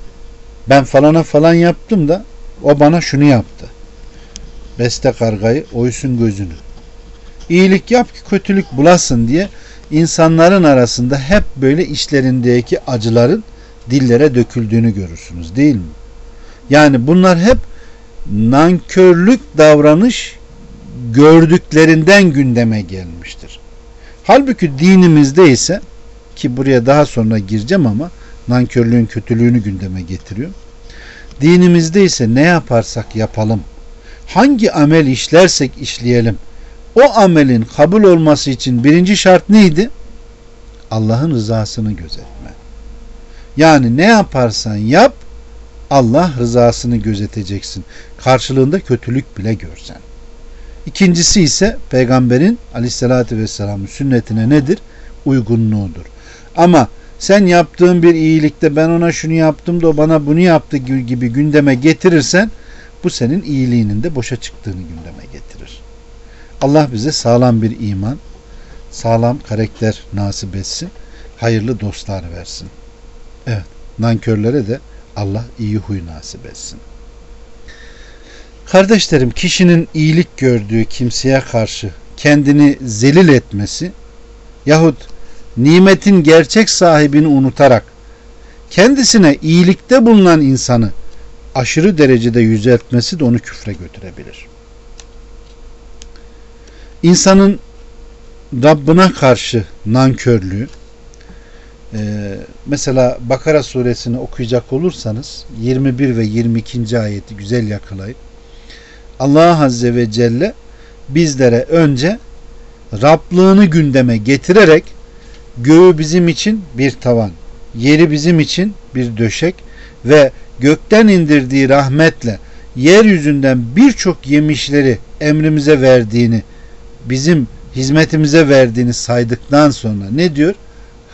Speaker 1: ben falana falan yaptım da o bana şunu yaptı. Beste kargayı oysun gözünü. İyilik yap ki kötülük bulasın diye insanların arasında hep böyle işlerindeki acıların dillere döküldüğünü görürsünüz değil mi? Yani bunlar hep nankörlük davranış gördüklerinden gündeme gelmiştir. Halbuki dinimizde ise ki buraya daha sonra gireceğim ama nankörlüğün kötülüğünü gündeme getiriyor. Dinimizde ise ne yaparsak yapalım, hangi amel işlersek işleyelim, o amelin kabul olması için birinci şart neydi? Allah'ın rızasını gözetme. Yani ne yaparsan yap, Allah rızasını gözeteceksin. Karşılığında kötülük bile görsen. İkincisi ise peygamberin aleyhissalatü vesselamın sünnetine nedir? Uygunluğudur. Ama sen yaptığın bir iyilikte ben ona şunu yaptım da o bana bunu yaptı gibi gündeme getirirsen bu senin iyiliğinin de boşa çıktığını gündeme. Allah bize sağlam bir iman, sağlam karakter nasip etsin. Hayırlı dostlar versin. Evet, nankörlere de Allah iyi huy nasip etsin. Kardeşlerim, kişinin iyilik gördüğü kimseye karşı kendini zelil etmesi yahut nimetin gerçek sahibini unutarak kendisine iyilikte bulunan insanı aşırı derecede yüceltmesi de onu küfre götürebilir. İnsanın Rabbına karşı nankörlüğü e, mesela Bakara suresini okuyacak olursanız 21 ve 22. ayeti güzel yakalayın. Allah Azze ve Celle bizlere önce Rablığını gündeme getirerek göğü bizim için bir tavan, yeri bizim için bir döşek ve gökten indirdiği rahmetle yeryüzünden birçok yemişleri emrimize verdiğini, bizim hizmetimize verdiğini saydıktan sonra ne diyor?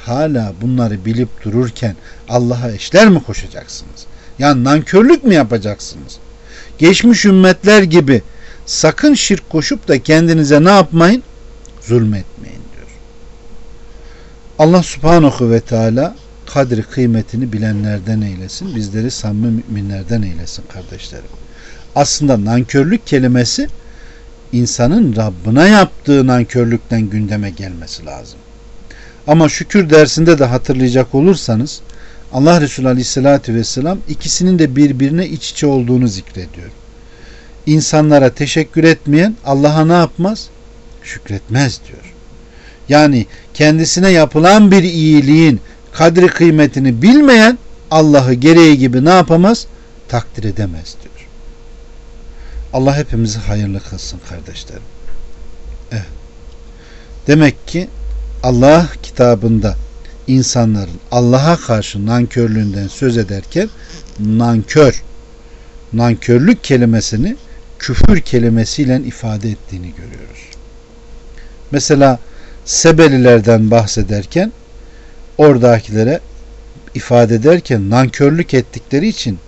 Speaker 1: Hala bunları bilip dururken Allah'a eşler mi koşacaksınız? Yani nankörlük mü yapacaksınız? Geçmiş ümmetler gibi sakın şirk koşup da kendinize ne yapmayın? Zulmetmeyin diyor. Allah subhanahu ve teala kadri kıymetini bilenlerden eylesin. Bizleri samimi müminlerden eylesin kardeşlerim. Aslında nankörlük kelimesi insanın Rabbına yaptığı nankörlükten gündeme gelmesi lazım. Ama şükür dersinde de hatırlayacak olursanız Allah Resulü Aleyhisselatü Vesselam ikisinin de birbirine iç içe olduğunu zikrediyor. İnsanlara teşekkür etmeyen Allah'a ne yapmaz? Şükretmez diyor. Yani kendisine yapılan bir iyiliğin kadri kıymetini bilmeyen Allah'ı gereği gibi ne yapamaz? Takdir edemez diyor. Allah hepimizi hayırlı kılsın kardeşlerim. Evet. Demek ki Allah kitabında insanların Allah'a karşı nankörlüğünden söz ederken nankör, nankörlük kelimesini küfür kelimesiyle ifade ettiğini görüyoruz. Mesela Sebelilerden bahsederken oradakilere ifade ederken nankörlük ettikleri için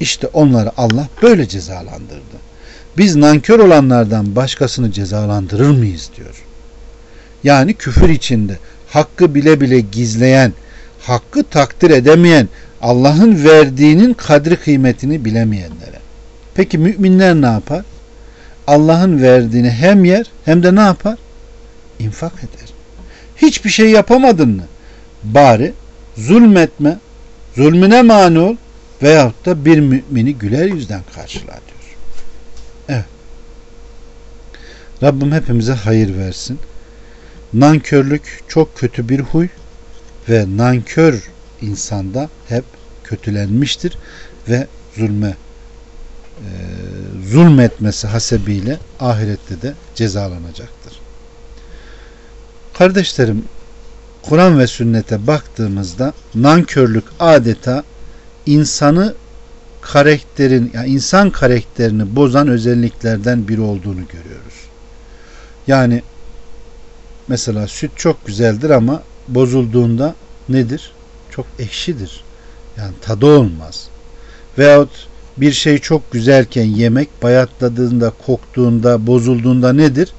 Speaker 1: işte onları Allah böyle cezalandırdı. Biz nankör olanlardan başkasını cezalandırır mıyız diyor. Yani küfür içinde hakkı bile bile gizleyen, hakkı takdir edemeyen, Allah'ın verdiğinin kadri kıymetini bilemeyenlere. Peki müminler ne yapar? Allah'ın verdiğini hem yer hem de ne yapar? İnfak eder. Hiçbir şey yapamadın mı? Bari zulmetme, zulmüne mani ol veyahut da bir mümini güler yüzden karşıla diyor. Evet. Rabbim hepimize hayır versin. Nankörlük çok kötü bir huy ve nankör insanda hep kötülenmiştir ve zulme e, zulmetmesi hasebiyle ahirette de cezalanacaktır. Kardeşlerim Kur'an ve sünnete baktığımızda nankörlük adeta insanı karakterin yani insan karakterini bozan özelliklerden biri olduğunu görüyoruz. Yani mesela süt çok güzeldir ama bozulduğunda nedir? Çok ekşidir. Yani tadı olmaz. Veyahut bir şey çok güzelken yemek bayatladığında, koktuğunda, bozulduğunda nedir?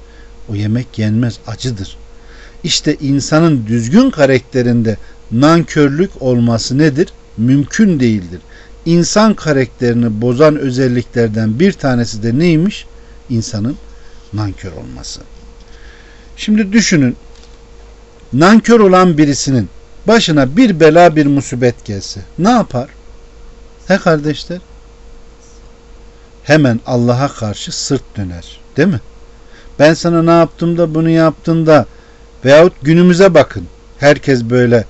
Speaker 1: O yemek yenmez, acıdır. İşte insanın düzgün karakterinde nankörlük olması nedir? Mümkün değildir. İnsan karakterini bozan özelliklerden bir tanesi de neymiş? İnsanın nankör olması. Şimdi düşünün. Nankör olan birisinin başına bir bela bir musibet gelse ne yapar? He kardeşler? Hemen Allah'a karşı sırt döner. Değil mi? Ben sana ne yaptım da bunu yaptın da veyahut günümüze bakın. Herkes böyle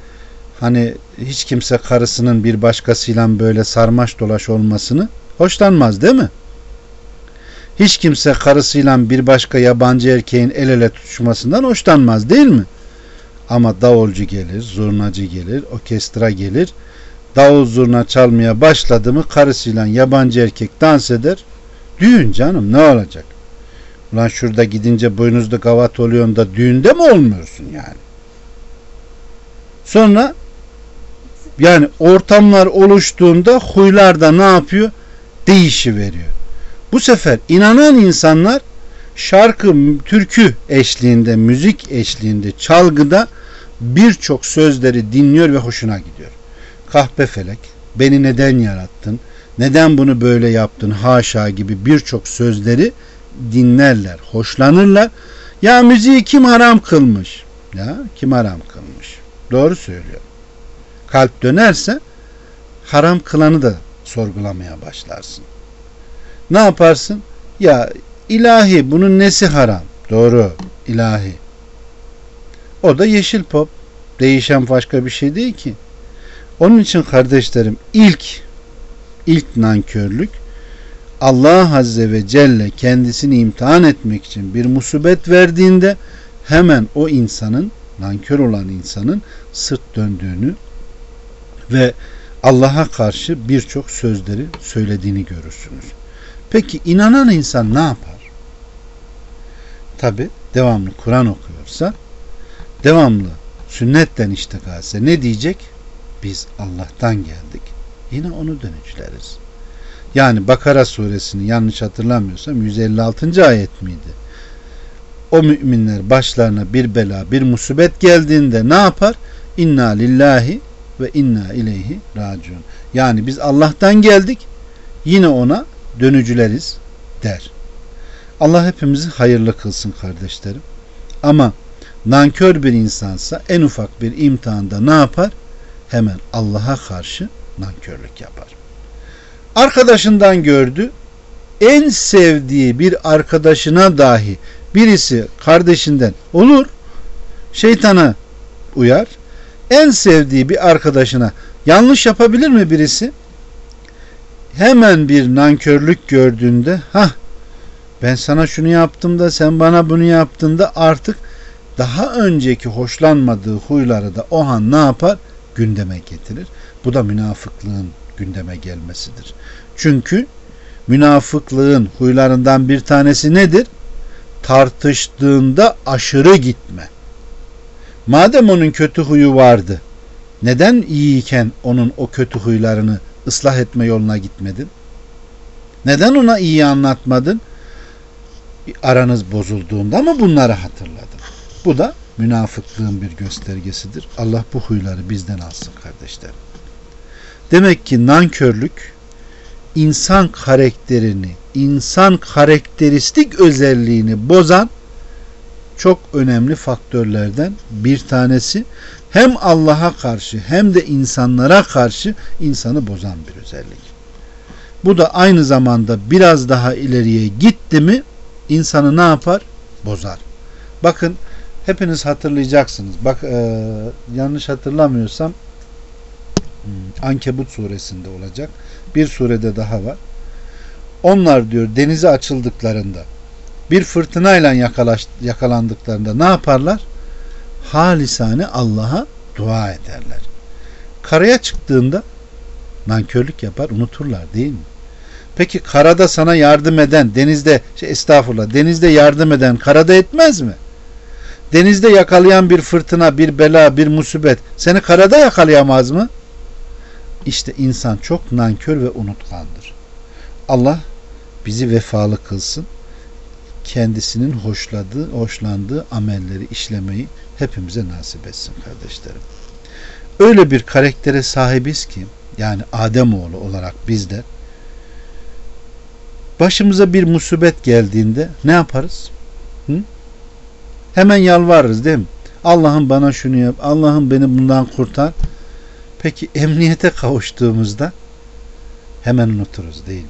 Speaker 1: hani hiç kimse karısının bir başkasıyla böyle sarmaş dolaş olmasını hoşlanmaz değil mi? Hiç kimse karısıyla bir başka yabancı erkeğin el ele tutuşmasından hoşlanmaz değil mi? Ama davulcu gelir, zurnacı gelir, orkestra gelir. Davul zurna çalmaya başladı mı karısıyla yabancı erkek dans eder. Düğün canım ne olacak? Ulan şurada gidince boynuzda gavat oluyorsun da düğünde mi olmuyorsun yani? Sonra yani ortamlar oluştuğunda huylar da ne yapıyor? Değişi veriyor. Bu sefer inanan insanlar şarkı, türkü eşliğinde, müzik eşliğinde, çalgıda birçok sözleri dinliyor ve hoşuna gidiyor. Kahpe felek, beni neden yarattın, neden bunu böyle yaptın, haşa gibi birçok sözleri dinlerler, hoşlanırlar. Ya müziği kim haram kılmış? Ya kim haram kılmış? Doğru söylüyor. Kalp dönerse haram kılanı da sorgulamaya başlarsın. Ne yaparsın? Ya ilahi bunun nesi haram? Doğru ilahi. O da yeşil pop. Değişen başka bir şey değil ki. Onun için kardeşlerim ilk ilk nankörlük Allah Azze ve Celle kendisini imtihan etmek için bir musibet verdiğinde hemen o insanın nankör olan insanın sırt döndüğünü ve Allah'a karşı birçok sözleri söylediğini görürsünüz. Peki inanan insan ne yapar? Tabi devamlı Kur'an okuyorsa devamlı sünnetten iştigalse ne diyecek? Biz Allah'tan geldik. Yine onu dönücüleriz. Yani Bakara suresini yanlış hatırlamıyorsam 156. ayet miydi? O müminler başlarına bir bela, bir musibet geldiğinde ne yapar? İnna lillahi ve inna ileyhi raciun. Yani biz Allah'tan geldik, yine ona dönücüleriz der. Allah hepimizi hayırlı kılsın kardeşlerim. Ama nankör bir insansa en ufak bir imtihanda ne yapar? Hemen Allah'a karşı nankörlük yapar. Arkadaşından gördü. En sevdiği bir arkadaşına dahi birisi kardeşinden olur. Şeytana uyar. En sevdiği bir arkadaşına yanlış yapabilir mi birisi? Hemen bir nankörlük gördüğünde ha ben sana şunu yaptım da sen bana bunu yaptın da artık daha önceki hoşlanmadığı huyları da o an ne yapar? Gündeme getirir. Bu da münafıklığın gündeme gelmesidir. Çünkü münafıklığın huylarından bir tanesi nedir? Tartıştığında aşırı gitme. Madem onun kötü huyu vardı, neden iyiyken onun o kötü huylarını ıslah etme yoluna gitmedin? Neden ona iyi anlatmadın? Aranız bozulduğunda mı bunları hatırladın? Bu da münafıklığın bir göstergesidir. Allah bu huyları bizden alsın kardeşlerim. Demek ki nankörlük insan karakterini, insan karakteristik özelliğini bozan çok önemli faktörlerden bir tanesi. Hem Allah'a karşı hem de insanlara karşı insanı bozan bir özellik. Bu da aynı zamanda biraz daha ileriye gitti mi insanı ne yapar? Bozar. Bakın hepiniz hatırlayacaksınız. Bak e, yanlış hatırlamıyorsam hmm, Ankebut suresinde olacak. Bir surede daha var. Onlar diyor denize açıldıklarında bir fırtınayla yakalandıklarında ne yaparlar? Halisane Allah'a dua ederler. Karaya çıktığında nankörlük yapar unuturlar değil mi? Peki karada sana yardım eden denizde şey estağfurullah denizde yardım eden karada etmez mi? Denizde yakalayan bir fırtına, bir bela, bir musibet seni karada yakalayamaz mı? İşte insan çok nankör ve unutkandır. Allah bizi vefalı kılsın. Kendisinin hoşladığı, hoşlandığı amelleri işlemeyi hepimize nasip etsin kardeşlerim. Öyle bir karaktere sahibiz ki yani Ademoğlu olarak biz de başımıza bir musibet geldiğinde ne yaparız? Hı? Hemen yalvarırız değil mi? Allah'ım bana şunu yap. Allah'ım beni bundan kurtar. Peki emniyete kavuştuğumuzda hemen unuturuz değil mi?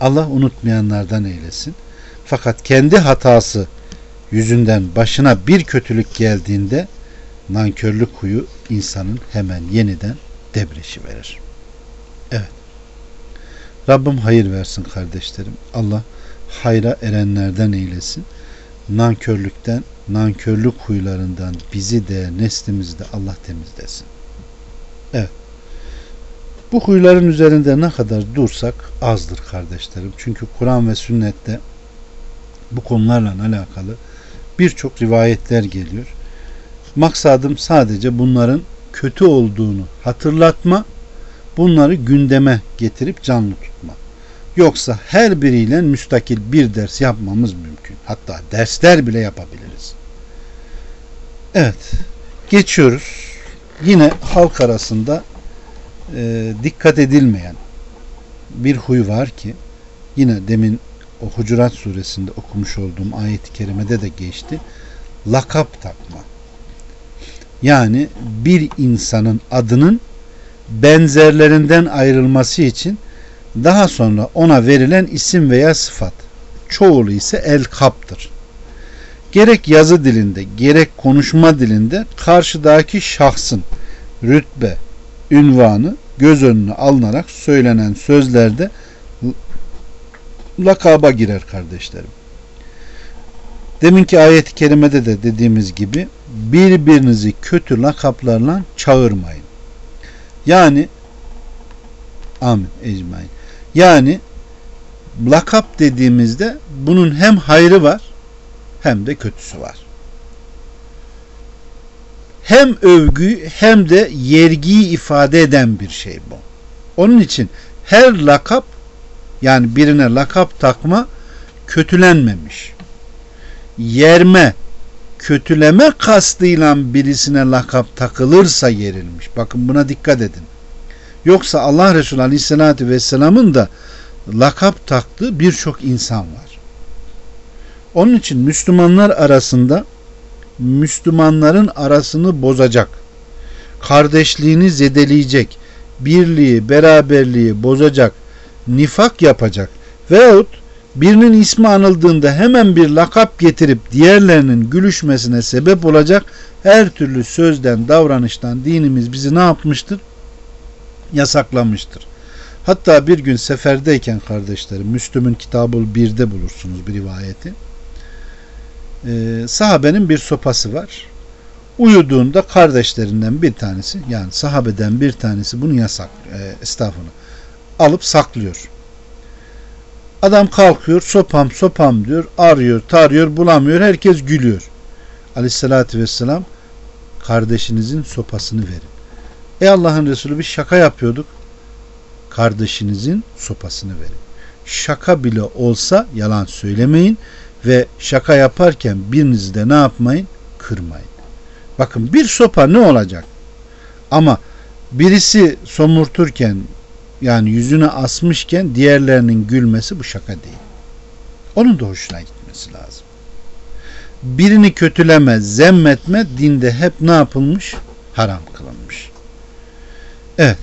Speaker 1: Allah unutmayanlardan eylesin. Fakat kendi hatası yüzünden başına bir kötülük geldiğinde nankörlük huyu insanın hemen yeniden debreşi verir. Evet. Rabbim hayır versin kardeşlerim. Allah hayra erenlerden eylesin. Nankörlükten, nankörlük huylarından bizi de neslimizi de Allah temizlesin. Evet. Bu huyların üzerinde ne kadar dursak azdır kardeşlerim. Çünkü Kur'an ve sünnette bu konularla alakalı birçok rivayetler geliyor. Maksadım sadece bunların kötü olduğunu hatırlatma, bunları gündeme getirip canlı tutma. Yoksa her biriyle müstakil bir ders yapmamız mümkün. Hatta dersler bile yapabiliriz. Evet, geçiyoruz. Yine halk arasında e, dikkat edilmeyen bir huy var ki yine demin o Hucurat suresinde okumuş olduğum ayet-i kerimede de geçti. Lakap takma. Yani bir insanın adının benzerlerinden ayrılması için daha sonra ona verilen isim veya sıfat. Çoğulu ise el kaptır. Gerek yazı dilinde gerek konuşma dilinde karşıdaki şahsın rütbe, ünvanı göz önüne alınarak söylenen sözlerde lakaba girer kardeşlerim. Deminki ayet-i kerimede de dediğimiz gibi birbirinizi kötü lakaplarla çağırmayın. Yani amin ecmain. Yani lakap dediğimizde bunun hem hayrı var hem de kötüsü var. Hem övgü hem de yergiyi ifade eden bir şey bu. Onun için her lakap yani birine lakap takma kötülenmemiş. Yerme, kötüleme kastıyla birisine lakap takılırsa yerilmiş. Bakın buna dikkat edin. Yoksa Allah Resulü Aleyhisselatü Vesselam'ın da lakap taktığı birçok insan var. Onun için Müslümanlar arasında Müslümanların arasını bozacak, kardeşliğini zedeleyecek, birliği, beraberliği bozacak, nifak yapacak veyahut birinin ismi anıldığında hemen bir lakap getirip diğerlerinin gülüşmesine sebep olacak her türlü sözden, davranıştan dinimiz bizi ne yapmıştır? Yasaklamıştır. Hatta bir gün seferdeyken kardeşlerim, Müslüm'ün kitabı 1'de bulursunuz bir rivayeti. Ee, sahabenin bir sopası var. Uyuduğunda kardeşlerinden bir tanesi yani sahabeden bir tanesi bunu yasak e, estağfurullah alıp saklıyor. Adam kalkıyor sopam sopam diyor arıyor tarıyor bulamıyor herkes gülüyor. Aleyhissalatü vesselam kardeşinizin sopasını verin. Ey Allah'ın Resulü bir şaka yapıyorduk. Kardeşinizin sopasını verin. Şaka bile olsa yalan söylemeyin ve şaka yaparken birinizi de ne yapmayın? Kırmayın. Bakın bir sopa ne olacak? Ama birisi somurturken yani yüzüne asmışken diğerlerinin gülmesi bu şaka değil. Onun da hoşuna gitmesi lazım. Birini kötüleme, zemmetme dinde hep ne yapılmış? Haram kılınmış. Evet.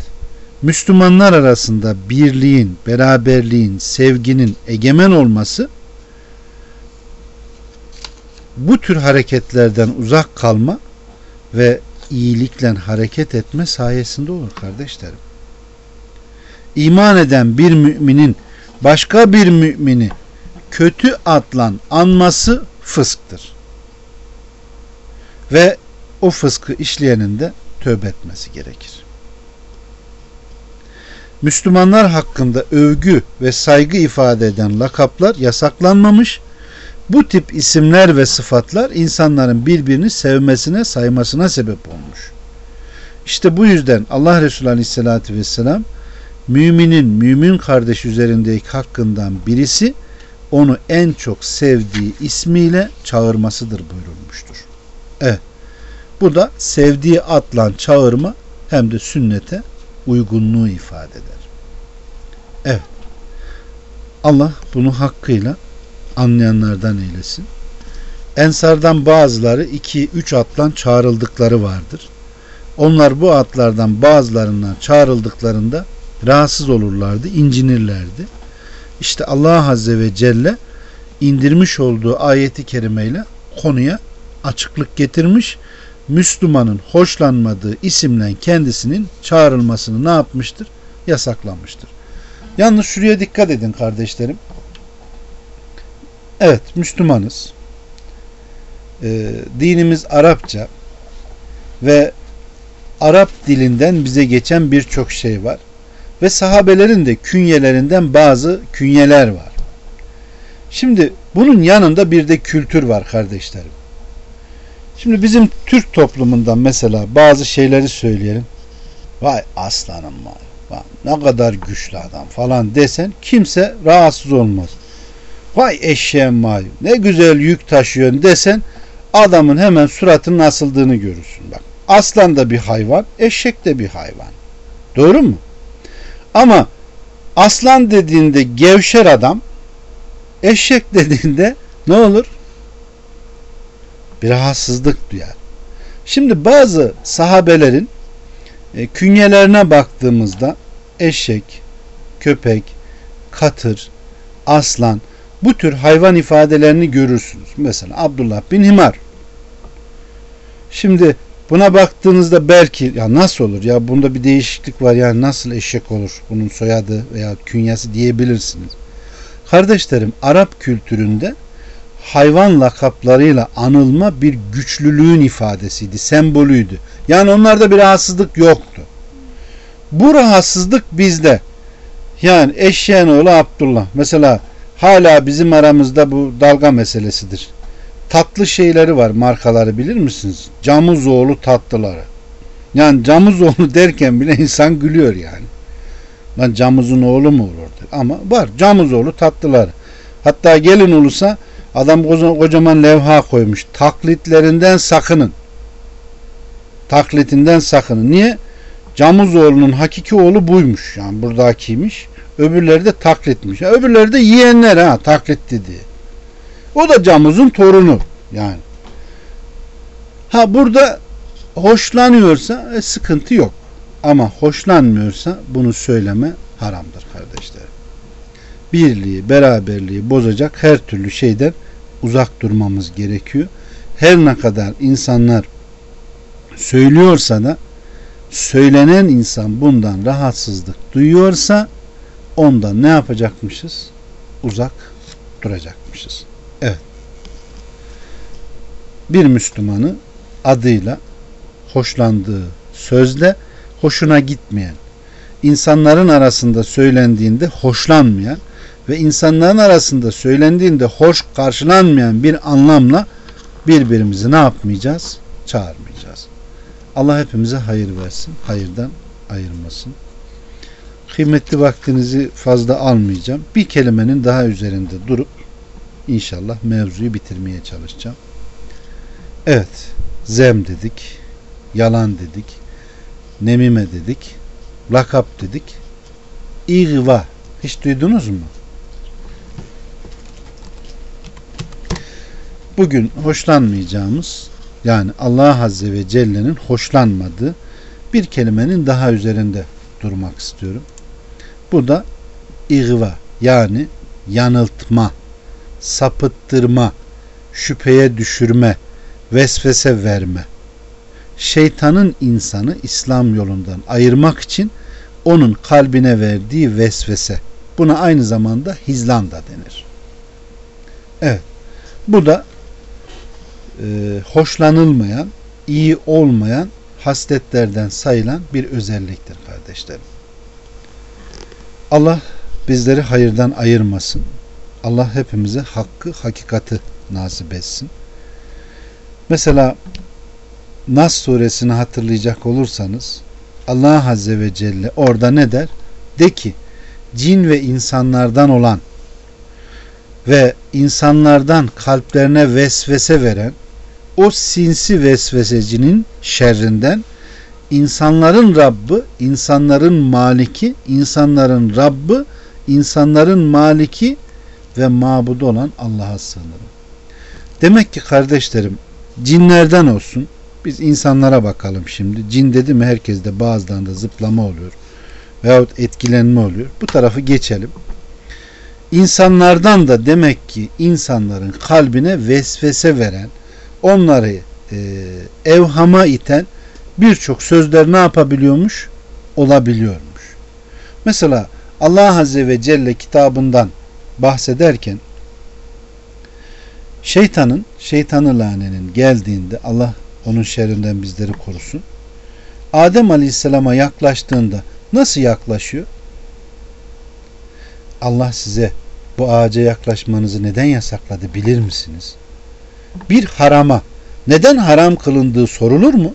Speaker 1: Müslümanlar arasında birliğin, beraberliğin, sevginin egemen olması bu tür hareketlerden uzak kalma ve iyilikle hareket etme sayesinde olur kardeşlerim. İman eden bir müminin başka bir mümini kötü adlan anması fısktır. Ve o fıskı işleyenin de tövbe etmesi gerekir. Müslümanlar hakkında övgü ve saygı ifade eden lakaplar yasaklanmamış bu tip isimler ve sıfatlar insanların birbirini sevmesine, saymasına sebep olmuş. İşte bu yüzden Allah Resulü Aleyhisselatü Vesselam müminin mümin kardeş üzerindeki hakkından birisi onu en çok sevdiği ismiyle çağırmasıdır buyurulmuştur. Evet. Bu da sevdiği atlan çağırma hem de sünnete uygunluğu ifade eder. Evet. Allah bunu hakkıyla anlayanlardan eylesin. Ensardan bazıları iki üç atlan çağrıldıkları vardır. Onlar bu atlardan bazılarından çağrıldıklarında rahatsız olurlardı, incinirlerdi. İşte Allah Azze ve Celle indirmiş olduğu ayeti kerimeyle konuya açıklık getirmiş Müslümanın hoşlanmadığı isimle kendisinin çağrılmasını ne yapmıştır? Yasaklamıştır. Yalnız şuraya dikkat edin kardeşlerim. Evet Müslümanız. Ee, dinimiz Arapça ve Arap dilinden bize geçen birçok şey var. Ve sahabelerin de künyelerinden bazı künyeler var. Şimdi bunun yanında bir de kültür var kardeşlerim. Şimdi bizim Türk toplumundan mesela bazı şeyleri söyleyelim. Vay aslanım var. Vay, ne kadar güçlü adam falan desen kimse rahatsız olmaz. Vay eşeğim vay ne güzel yük taşıyorsun desen adamın hemen suratının asıldığını görürsün. Bak aslan da bir hayvan, eşek de bir hayvan. Doğru mu? Ama aslan dediğinde gevşer adam, eşek dediğinde ne olur? Bir rahatsızlık duyar. Şimdi bazı sahabelerin e, künyelerine baktığımızda eşek, köpek, katır, aslan bu tür hayvan ifadelerini görürsünüz. Mesela Abdullah bin Himar. Şimdi buna baktığınızda belki ya nasıl olur ya bunda bir değişiklik var yani nasıl eşek olur bunun soyadı veya künyesi diyebilirsiniz. Kardeşlerim Arap kültüründe hayvan lakaplarıyla anılma bir güçlülüğün ifadesiydi, sembolüydü. Yani onlarda bir rahatsızlık yoktu. Bu rahatsızlık bizde. Yani eşeğin oğlu Abdullah. Mesela hala bizim aramızda bu dalga meselesidir. Tatlı şeyleri var markaları bilir misiniz? Camuzoğlu tatlıları. Yani Camuzoğlu derken bile insan gülüyor yani. Lan Camuz'un oğlu mu olur? Ama var Camuzoğlu tatlıları. Hatta gelin olursa adam kocaman levha koymuş. Taklitlerinden sakının. Taklitinden sakının. Niye? Camuzoğlu'nun hakiki oğlu buymuş. Yani buradakiymiş. Öbürleri de taklitmiş. Öbürleri de yiyenler ha taklitti diye. O da Camuz'un torunu yani. Ha burada hoşlanıyorsa e, sıkıntı yok. Ama hoşlanmıyorsa bunu söyleme haramdır kardeşlerim. Birliği, beraberliği bozacak her türlü şeyden uzak durmamız gerekiyor. Her ne kadar insanlar söylüyorsa da söylenen insan bundan rahatsızlık duyuyorsa ondan ne yapacakmışız? Uzak duracakmışız. Bir Müslümanı adıyla hoşlandığı sözle hoşuna gitmeyen, insanların arasında söylendiğinde hoşlanmayan ve insanların arasında söylendiğinde hoş karşılanmayan bir anlamla birbirimizi ne yapmayacağız? Çağırmayacağız. Allah hepimize hayır versin, hayırdan ayırmasın. Kıymetli vaktinizi fazla almayacağım. Bir kelimenin daha üzerinde durup inşallah mevzuyu bitirmeye çalışacağım. Evet, zem dedik, yalan dedik, nemime dedik, lakap dedik, İğva. Hiç duydunuz mu? Bugün hoşlanmayacağımız yani Allah Azze ve Celle'nin hoşlanmadığı bir kelimenin daha üzerinde durmak istiyorum. Bu da İğva yani yanıltma, sapıttırma, şüpheye düşürme, vesvese verme. Şeytanın insanı İslam yolundan ayırmak için onun kalbine verdiği vesvese. Buna aynı zamanda hizlan da denir. Evet. Bu da e, hoşlanılmayan, iyi olmayan hasletlerden sayılan bir özelliktir kardeşlerim. Allah bizleri hayırdan ayırmasın. Allah hepimize hakkı, hakikati nasip etsin. Mesela Nas suresini hatırlayacak olursanız Allah Azze ve Celle orada ne der? De ki cin ve insanlardan olan ve insanlardan kalplerine vesvese veren o sinsi vesvesecinin şerrinden insanların Rabbi, insanların maliki, insanların Rabbi, insanların maliki ve mabudu olan Allah'a sığınırım. Demek ki kardeşlerim cinlerden olsun biz insanlara bakalım şimdi. Cin dedi mi herkeste bazılarında zıplama oluyor. Veyahut etkilenme oluyor. Bu tarafı geçelim. İnsanlardan da demek ki insanların kalbine vesvese veren, onları e, evhama iten birçok sözler ne yapabiliyormuş? Olabiliyormuş. Mesela Allah Azze ve Celle kitabından bahsederken şeytanın, şeytanı lanenin geldiğinde Allah onun şerrinden bizleri korusun. Adem Aleyhisselam'a yaklaştığında nasıl yaklaşıyor? Allah size bu ağaca yaklaşmanızı neden yasakladı bilir misiniz? Bir harama neden haram kılındığı sorulur mu?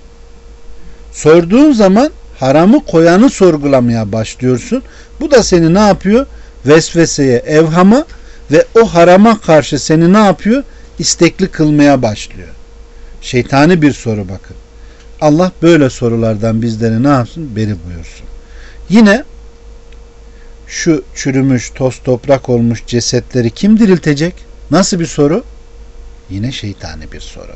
Speaker 1: Sorduğun zaman haramı koyanı sorgulamaya başlıyorsun. Bu da seni ne yapıyor? Vesveseye, evhama ve o harama karşı seni ne yapıyor? İstekli kılmaya başlıyor. Şeytani bir soru bakın. Allah böyle sorulardan bizleri ne yapsın? Beri buyursun. Yine şu çürümüş, toz toprak olmuş cesetleri kim diriltecek? Nasıl bir soru? Yine şeytani bir soru.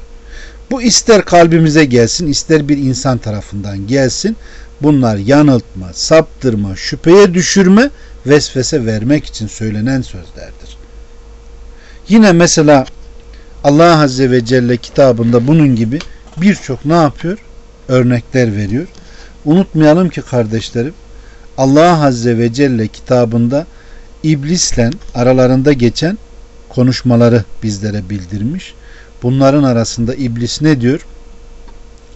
Speaker 1: Bu ister kalbimize gelsin, ister bir insan tarafından gelsin. Bunlar yanıltma, saptırma, şüpheye düşürme, vesvese vermek için söylenen sözlerdir. Yine mesela Allah Azze ve Celle kitabında bunun gibi birçok ne yapıyor? Örnekler veriyor. Unutmayalım ki kardeşlerim Allah Azze ve Celle kitabında iblisle aralarında geçen konuşmaları bizlere bildirmiş. Bunların arasında iblis ne diyor?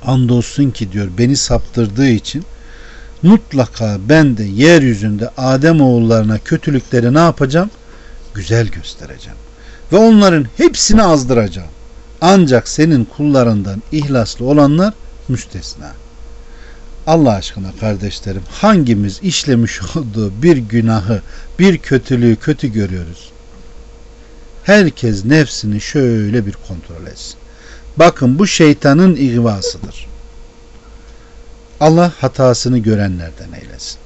Speaker 1: Andolsun ki diyor beni saptırdığı için mutlaka ben de yeryüzünde Adem oğullarına kötülükleri ne yapacağım? Güzel göstereceğim. Ve onların hepsini azdıracağım. Ancak senin kullarından ihlaslı olanlar müstesna. Allah aşkına kardeşlerim hangimiz işlemiş olduğu bir günahı, bir kötülüğü kötü görüyoruz? Herkes nefsini şöyle bir kontrol etsin. Bakın bu şeytanın ihvasıdır. Allah hatasını görenlerden eylesin.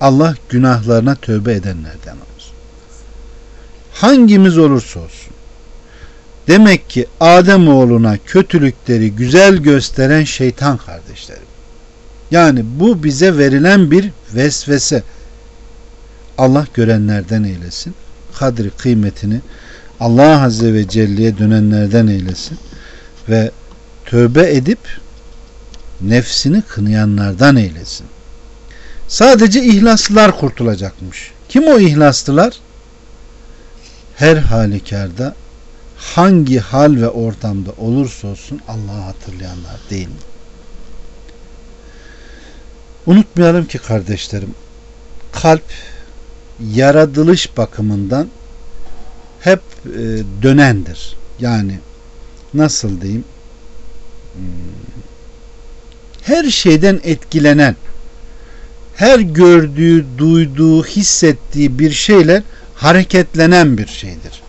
Speaker 1: Allah günahlarına tövbe edenlerden. Hangimiz olursa olsun. Demek ki Adem oğluna kötülükleri güzel gösteren şeytan kardeşlerim. Yani bu bize verilen bir vesvese. Allah görenlerden eylesin. Kadri kıymetini Allah Azze ve Celle'ye dönenlerden eylesin. Ve tövbe edip nefsini kınayanlardan eylesin. Sadece ihlaslılar kurtulacakmış. Kim o ihlaslılar? Her halükarda hangi hal ve ortamda olursa olsun Allah'ı hatırlayanlar değil mi? Unutmayalım ki kardeşlerim kalp yaratılış bakımından hep e, dönendir. Yani nasıl diyeyim? Hmm, her şeyden etkilenen, her gördüğü, duyduğu, hissettiği bir şeyle hareketlenen bir şeydir.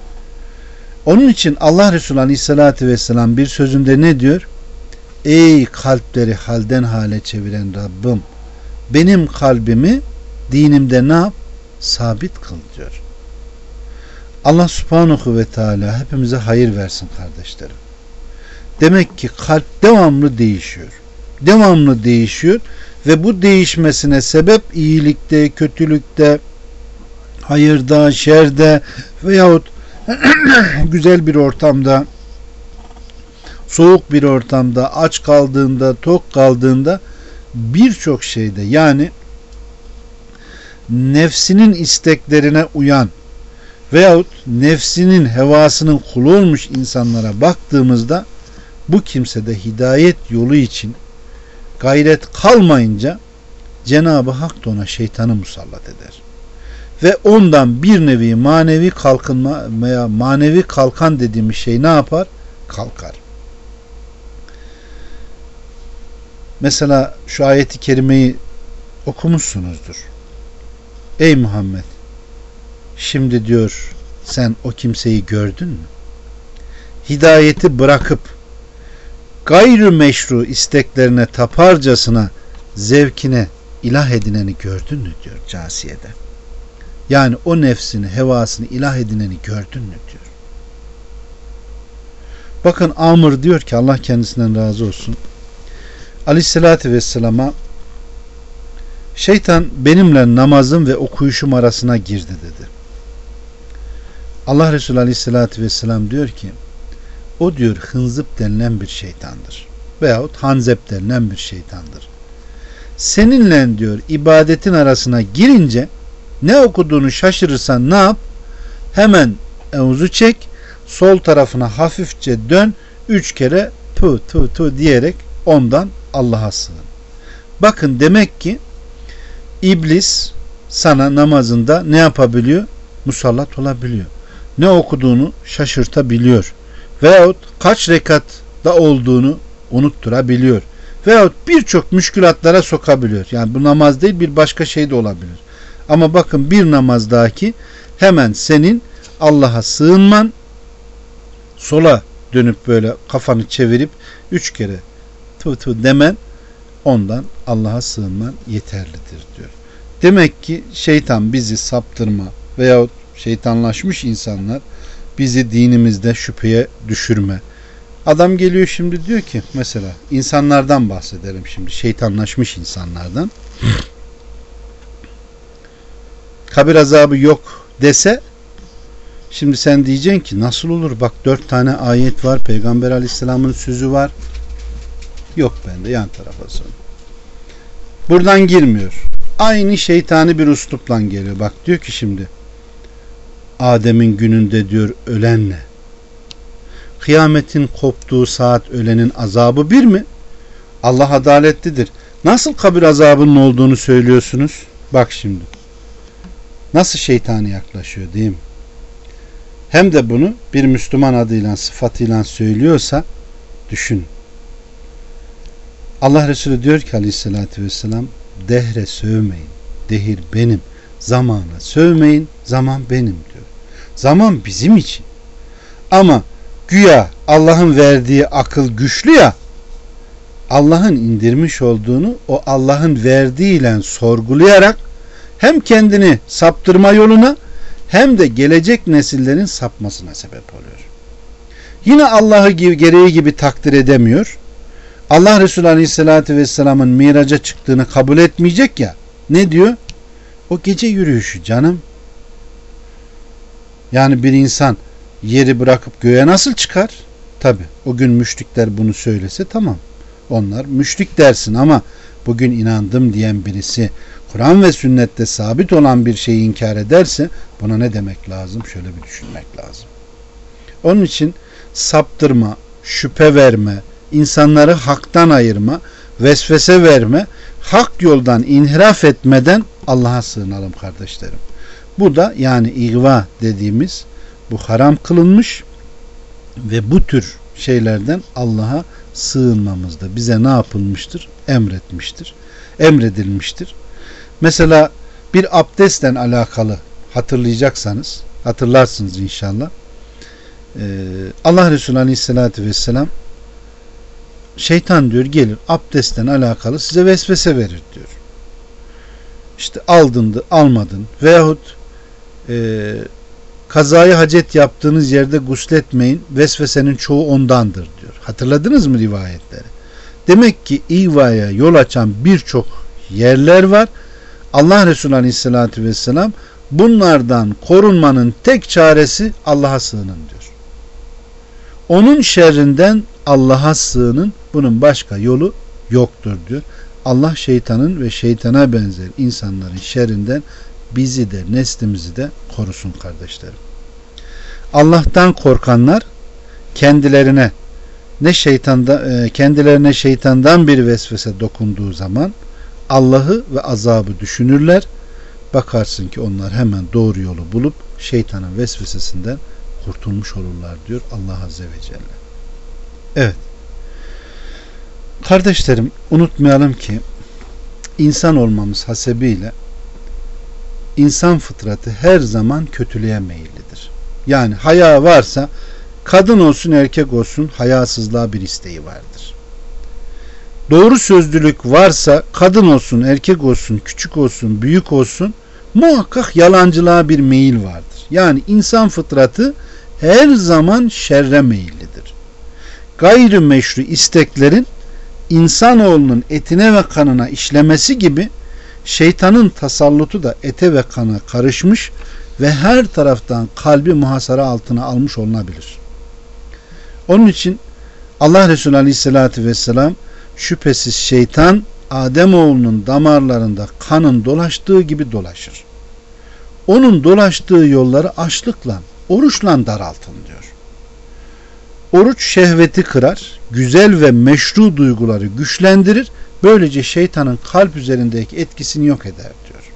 Speaker 1: Onun için Allah Resulü Aleyhisselatü Vesselam bir sözünde ne diyor? Ey kalpleri halden hale çeviren Rabbim benim kalbimi dinimde ne yap? Sabit kıl diyor. Allah subhanahu ve teala hepimize hayır versin kardeşlerim. Demek ki kalp devamlı değişiyor. Devamlı değişiyor ve bu değişmesine sebep iyilikte, kötülükte, hayırda, şerde veyahut güzel bir ortamda, soğuk bir ortamda, aç kaldığında, tok kaldığında birçok şeyde yani nefsinin isteklerine uyan veyahut nefsinin hevasının kulu olmuş insanlara baktığımızda bu kimsede hidayet yolu için gayret kalmayınca Cenab-ı Hak da ona şeytanı musallat eder. Ve ondan bir nevi manevi kalkınma veya manevi kalkan dediğimiz şey ne yapar? Kalkar. Mesela şu ayeti kerimeyi okumuşsunuzdur. Ey Muhammed şimdi diyor sen o kimseyi gördün mü? Hidayeti bırakıp gayrı meşru isteklerine taparcasına zevkine ilah edineni gördün mü diyor Casiye'de. Yani o nefsini, hevasını ilah edineni gördün mü diyor. Bakın Amr diyor ki Allah kendisinden razı olsun. Aleyhissalatü Vesselam'a şeytan benimle namazım ve okuyuşum arasına girdi dedi. Allah Resulü Aleyhisselatü Vesselam diyor ki O diyor hınzıp denilen bir şeytandır. Veyahut hanzep denilen bir şeytandır. Seninle diyor ibadetin arasına girince ne okuduğunu şaşırırsan ne yap? Hemen evuzu çek, sol tarafına hafifçe dön, üç kere tu tu tu diyerek ondan Allah'a sığın. Bakın demek ki iblis sana namazında ne yapabiliyor? Musallat olabiliyor. Ne okuduğunu şaşırtabiliyor. Veyahut kaç rekatta olduğunu unutturabiliyor. Veyahut birçok müşkülatlara sokabiliyor. Yani bu namaz değil bir başka şey de olabilir. Ama bakın bir namazdaki hemen senin Allah'a sığınman sola dönüp böyle kafanı çevirip üç kere tu tu demen ondan Allah'a sığınman yeterlidir diyor. Demek ki şeytan bizi saptırma veyahut şeytanlaşmış insanlar bizi dinimizde şüpheye düşürme. Adam geliyor şimdi diyor ki mesela insanlardan bahsedelim şimdi şeytanlaşmış insanlardan. Kabir azabı yok dese şimdi sen diyeceksin ki nasıl olur bak dört tane ayet var peygamber aleyhisselamın sözü var yok bende yan tarafa son. Buradan girmiyor. Aynı şeytani bir uslupla geliyor. Bak diyor ki şimdi Adem'in gününde diyor ölenle kıyametin koptuğu saat ölenin azabı bir mi? Allah adaletlidir. Nasıl kabir azabının olduğunu söylüyorsunuz? Bak şimdi. Nasıl şeytani yaklaşıyor değil mi? Hem de bunu bir Müslüman adıyla sıfatıyla söylüyorsa düşün. Allah Resulü diyor ki aleyhissalatü vesselam dehre sövmeyin. Dehir benim. Zamana sövmeyin. Zaman benim diyor. Zaman bizim için. Ama güya Allah'ın verdiği akıl güçlü ya Allah'ın indirmiş olduğunu o Allah'ın verdiğiyle sorgulayarak hem kendini saptırma yoluna hem de gelecek nesillerin sapmasına sebep oluyor. Yine Allah'ı gereği gibi takdir edemiyor. Allah Resulü Aleyhisselatü Vesselam'ın miraca çıktığını kabul etmeyecek ya. Ne diyor? O gece yürüyüşü canım. Yani bir insan yeri bırakıp göğe nasıl çıkar? Tabi o gün müşrikler bunu söylese tamam. Onlar müşrik dersin ama bugün inandım diyen birisi Kur'an ve sünnette sabit olan bir şeyi inkar ederse buna ne demek lazım? Şöyle bir düşünmek lazım. Onun için saptırma, şüphe verme, insanları haktan ayırma, vesvese verme, hak yoldan inhiraf etmeden Allah'a sığınalım kardeşlerim. Bu da yani igva dediğimiz bu haram kılınmış ve bu tür şeylerden Allah'a sığınmamızda bize ne yapılmıştır? Emretmiştir. Emredilmiştir. Mesela bir abdestle alakalı hatırlayacaksanız hatırlarsınız inşallah. Ee, Allah Resulü Aleyhisselatü Vesselam şeytan diyor gelir abdestten alakalı size vesvese verir diyor. İşte aldın almadın veyahut e, kazayı hacet yaptığınız yerde gusletmeyin vesvesenin çoğu ondandır diyor. Hatırladınız mı rivayetleri? Demek ki ivaya yol açan birçok yerler var. Allah Resulü Aleyhisselatü Vesselam bunlardan korunmanın tek çaresi Allah'a sığının diyor. Onun şerrinden Allah'a sığının bunun başka yolu yoktur diyor. Allah şeytanın ve şeytana benzer insanların şerrinden bizi de neslimizi de korusun kardeşlerim. Allah'tan korkanlar kendilerine ne şeytanda e, kendilerine şeytandan bir vesvese dokunduğu zaman Allah'ı ve azabı düşünürler. Bakarsın ki onlar hemen doğru yolu bulup şeytanın vesvesesinden kurtulmuş olurlar diyor Allah Azze ve Celle. Evet. Kardeşlerim unutmayalım ki insan olmamız hasebiyle insan fıtratı her zaman kötülüğe meyillidir. Yani haya varsa kadın olsun erkek olsun hayasızlığa bir isteği vardır. Doğru sözlülük varsa kadın olsun erkek olsun küçük olsun büyük olsun muhakkak yalancılığa bir meyil vardır. Yani insan fıtratı her zaman şerre meyillidir. Gayrimeşru isteklerin insanoğlunun etine ve kanına işlemesi gibi şeytanın tasallutu da ete ve kana karışmış ve her taraftan kalbi muhasara altına almış olunabilir. Onun için Allah Resulü Aleyhisselatü Vesselam şüphesiz şeytan Ademoğlunun damarlarında kanın dolaştığı gibi dolaşır. Onun dolaştığı yolları açlıkla, oruçla daraltın diyor. Oruç şehveti kırar, güzel ve meşru duyguları güçlendirir, böylece şeytanın kalp üzerindeki etkisini yok eder diyor.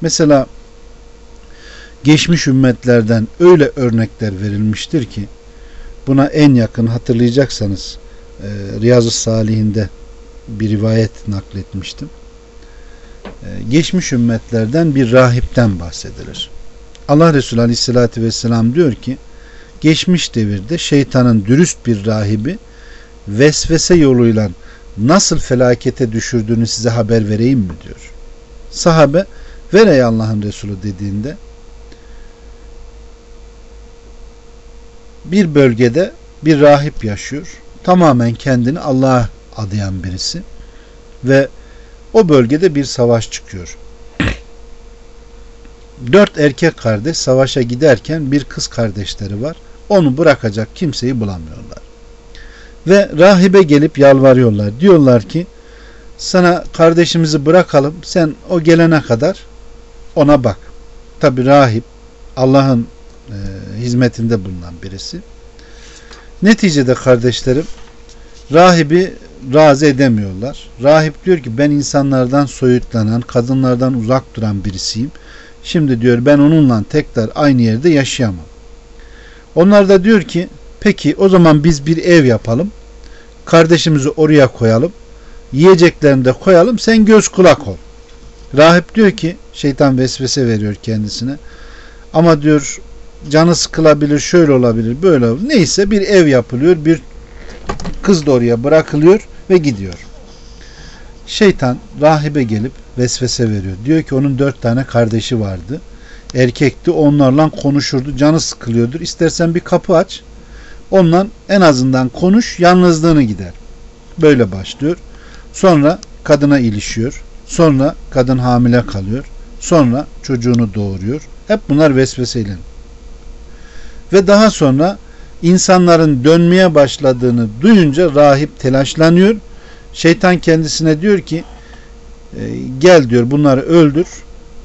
Speaker 1: Mesela geçmiş ümmetlerden öyle örnekler verilmiştir ki buna en yakın hatırlayacaksanız e, Riyazu Salihinde bir rivayet nakletmiştim. E, geçmiş ümmetlerden bir rahipten bahsedilir. Allah Resulü Aleyhisselatü Vesselam diyor ki geçmiş devirde şeytanın dürüst bir rahibi vesvese yoluyla nasıl felakete düşürdüğünü size haber vereyim mi diyor. Sahabe ver ey Allah'ın Resulü dediğinde bir bölgede bir rahip yaşıyor. Tamamen kendini Allah'a adayan birisi ve o bölgede bir savaş çıkıyor. Dört erkek kardeş savaşa giderken bir kız kardeşleri var. Onu bırakacak kimseyi bulamıyorlar. Ve rahibe gelip yalvarıyorlar. Diyorlar ki sana kardeşimizi bırakalım sen o gelene kadar ona bak. Tabi rahip Allah'ın e, hizmetinde bulunan birisi. Neticede kardeşlerim rahibi razı edemiyorlar. Rahip diyor ki ben insanlardan soyutlanan, kadınlardan uzak duran birisiyim. Şimdi diyor ben onunla tekrar aynı yerde yaşayamam. Onlar da diyor ki peki o zaman biz bir ev yapalım. Kardeşimizi oraya koyalım. Yiyeceklerini de koyalım. Sen göz kulak ol. Rahip diyor ki şeytan vesvese veriyor kendisine. Ama diyor canı sıkılabilir, şöyle olabilir, böyle olabilir. Neyse bir ev yapılıyor, bir kız da oraya bırakılıyor ve gidiyor. Şeytan rahibe gelip vesvese veriyor. Diyor ki onun dört tane kardeşi vardı. Erkekti, onlarla konuşurdu, canı sıkılıyordur. İstersen bir kapı aç, onunla en azından konuş, yalnızlığını gider. Böyle başlıyor. Sonra kadına ilişiyor. Sonra kadın hamile kalıyor. Sonra çocuğunu doğuruyor. Hep bunlar vesveseyle ve daha sonra insanların dönmeye başladığını duyunca rahip telaşlanıyor. Şeytan kendisine diyor ki e, gel diyor bunları öldür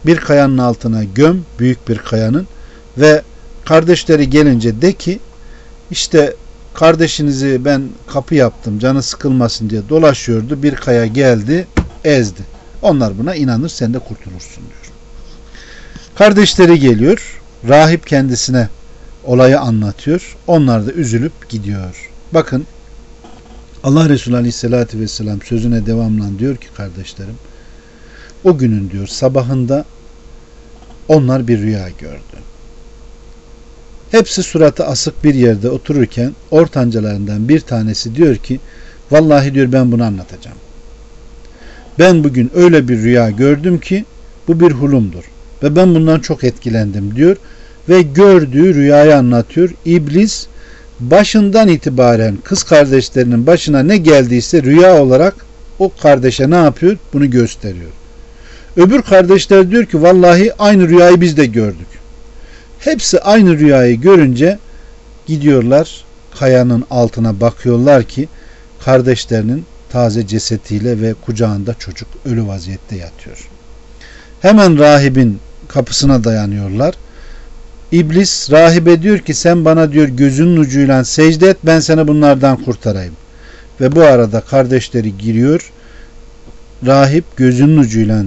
Speaker 1: bir kayanın altına göm büyük bir kayanın ve kardeşleri gelince de ki işte kardeşinizi ben kapı yaptım canı sıkılmasın diye dolaşıyordu bir kaya geldi ezdi. Onlar buna inanır sen de kurtulursun diyor. Kardeşleri geliyor rahip kendisine olayı anlatıyor. Onlar da üzülüp gidiyor. Bakın Allah Resulü Aleyhisselatü Vesselam sözüne devamlan diyor ki kardeşlerim o günün diyor sabahında onlar bir rüya gördü. Hepsi suratı asık bir yerde otururken ortancalarından bir tanesi diyor ki vallahi diyor ben bunu anlatacağım. Ben bugün öyle bir rüya gördüm ki bu bir hulumdur ve ben bundan çok etkilendim diyor ve gördüğü rüyayı anlatıyor. İblis başından itibaren kız kardeşlerinin başına ne geldiyse rüya olarak o kardeşe ne yapıyor? Bunu gösteriyor. Öbür kardeşler diyor ki vallahi aynı rüyayı biz de gördük. Hepsi aynı rüyayı görünce gidiyorlar kayanın altına bakıyorlar ki kardeşlerinin taze cesetiyle ve kucağında çocuk ölü vaziyette yatıyor. Hemen rahibin kapısına dayanıyorlar İblis rahibe diyor ki sen bana diyor gözünün ucuyla secde et ben seni bunlardan kurtarayım. Ve bu arada kardeşleri giriyor. Rahip gözünün ucuyla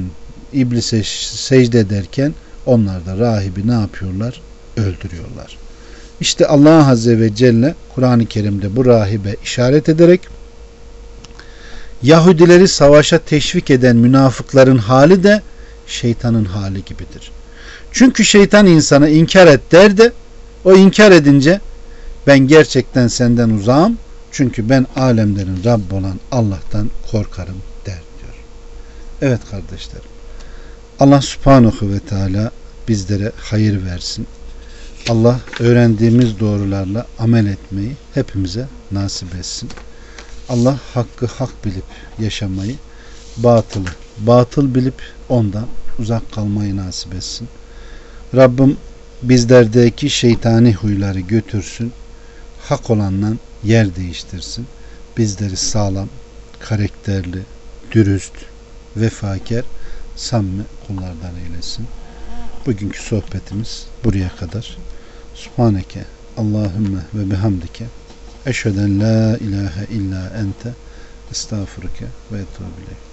Speaker 1: iblise secde ederken onlar da rahibi ne yapıyorlar? Öldürüyorlar. İşte Allah Azze ve Celle Kur'an-ı Kerim'de bu rahibe işaret ederek Yahudileri savaşa teşvik eden münafıkların hali de şeytanın hali gibidir. Çünkü şeytan insanı inkar et der de o inkar edince ben gerçekten senden uzağım çünkü ben alemlerin Rabb olan Allah'tan korkarım der diyor. Evet kardeşlerim. Allah subhanahu ve teala bizlere hayır versin. Allah öğrendiğimiz doğrularla amel etmeyi hepimize nasip etsin. Allah hakkı hak bilip yaşamayı, batılı batıl bilip ondan uzak kalmayı nasip etsin. Rabbim bizlerdeki şeytani huyları götürsün. hak olanla yer değiştirsin. Bizleri sağlam, karakterli, dürüst, vefakar, samimi kullardan eylesin. Bugünkü sohbetimiz buraya kadar. Subhaneke Allahümme ve bihamdike eşheden la ilahe illa ente estağfurüke ve etûbü ileyk.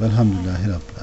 Speaker 1: Velhamdülillahi Rabbil.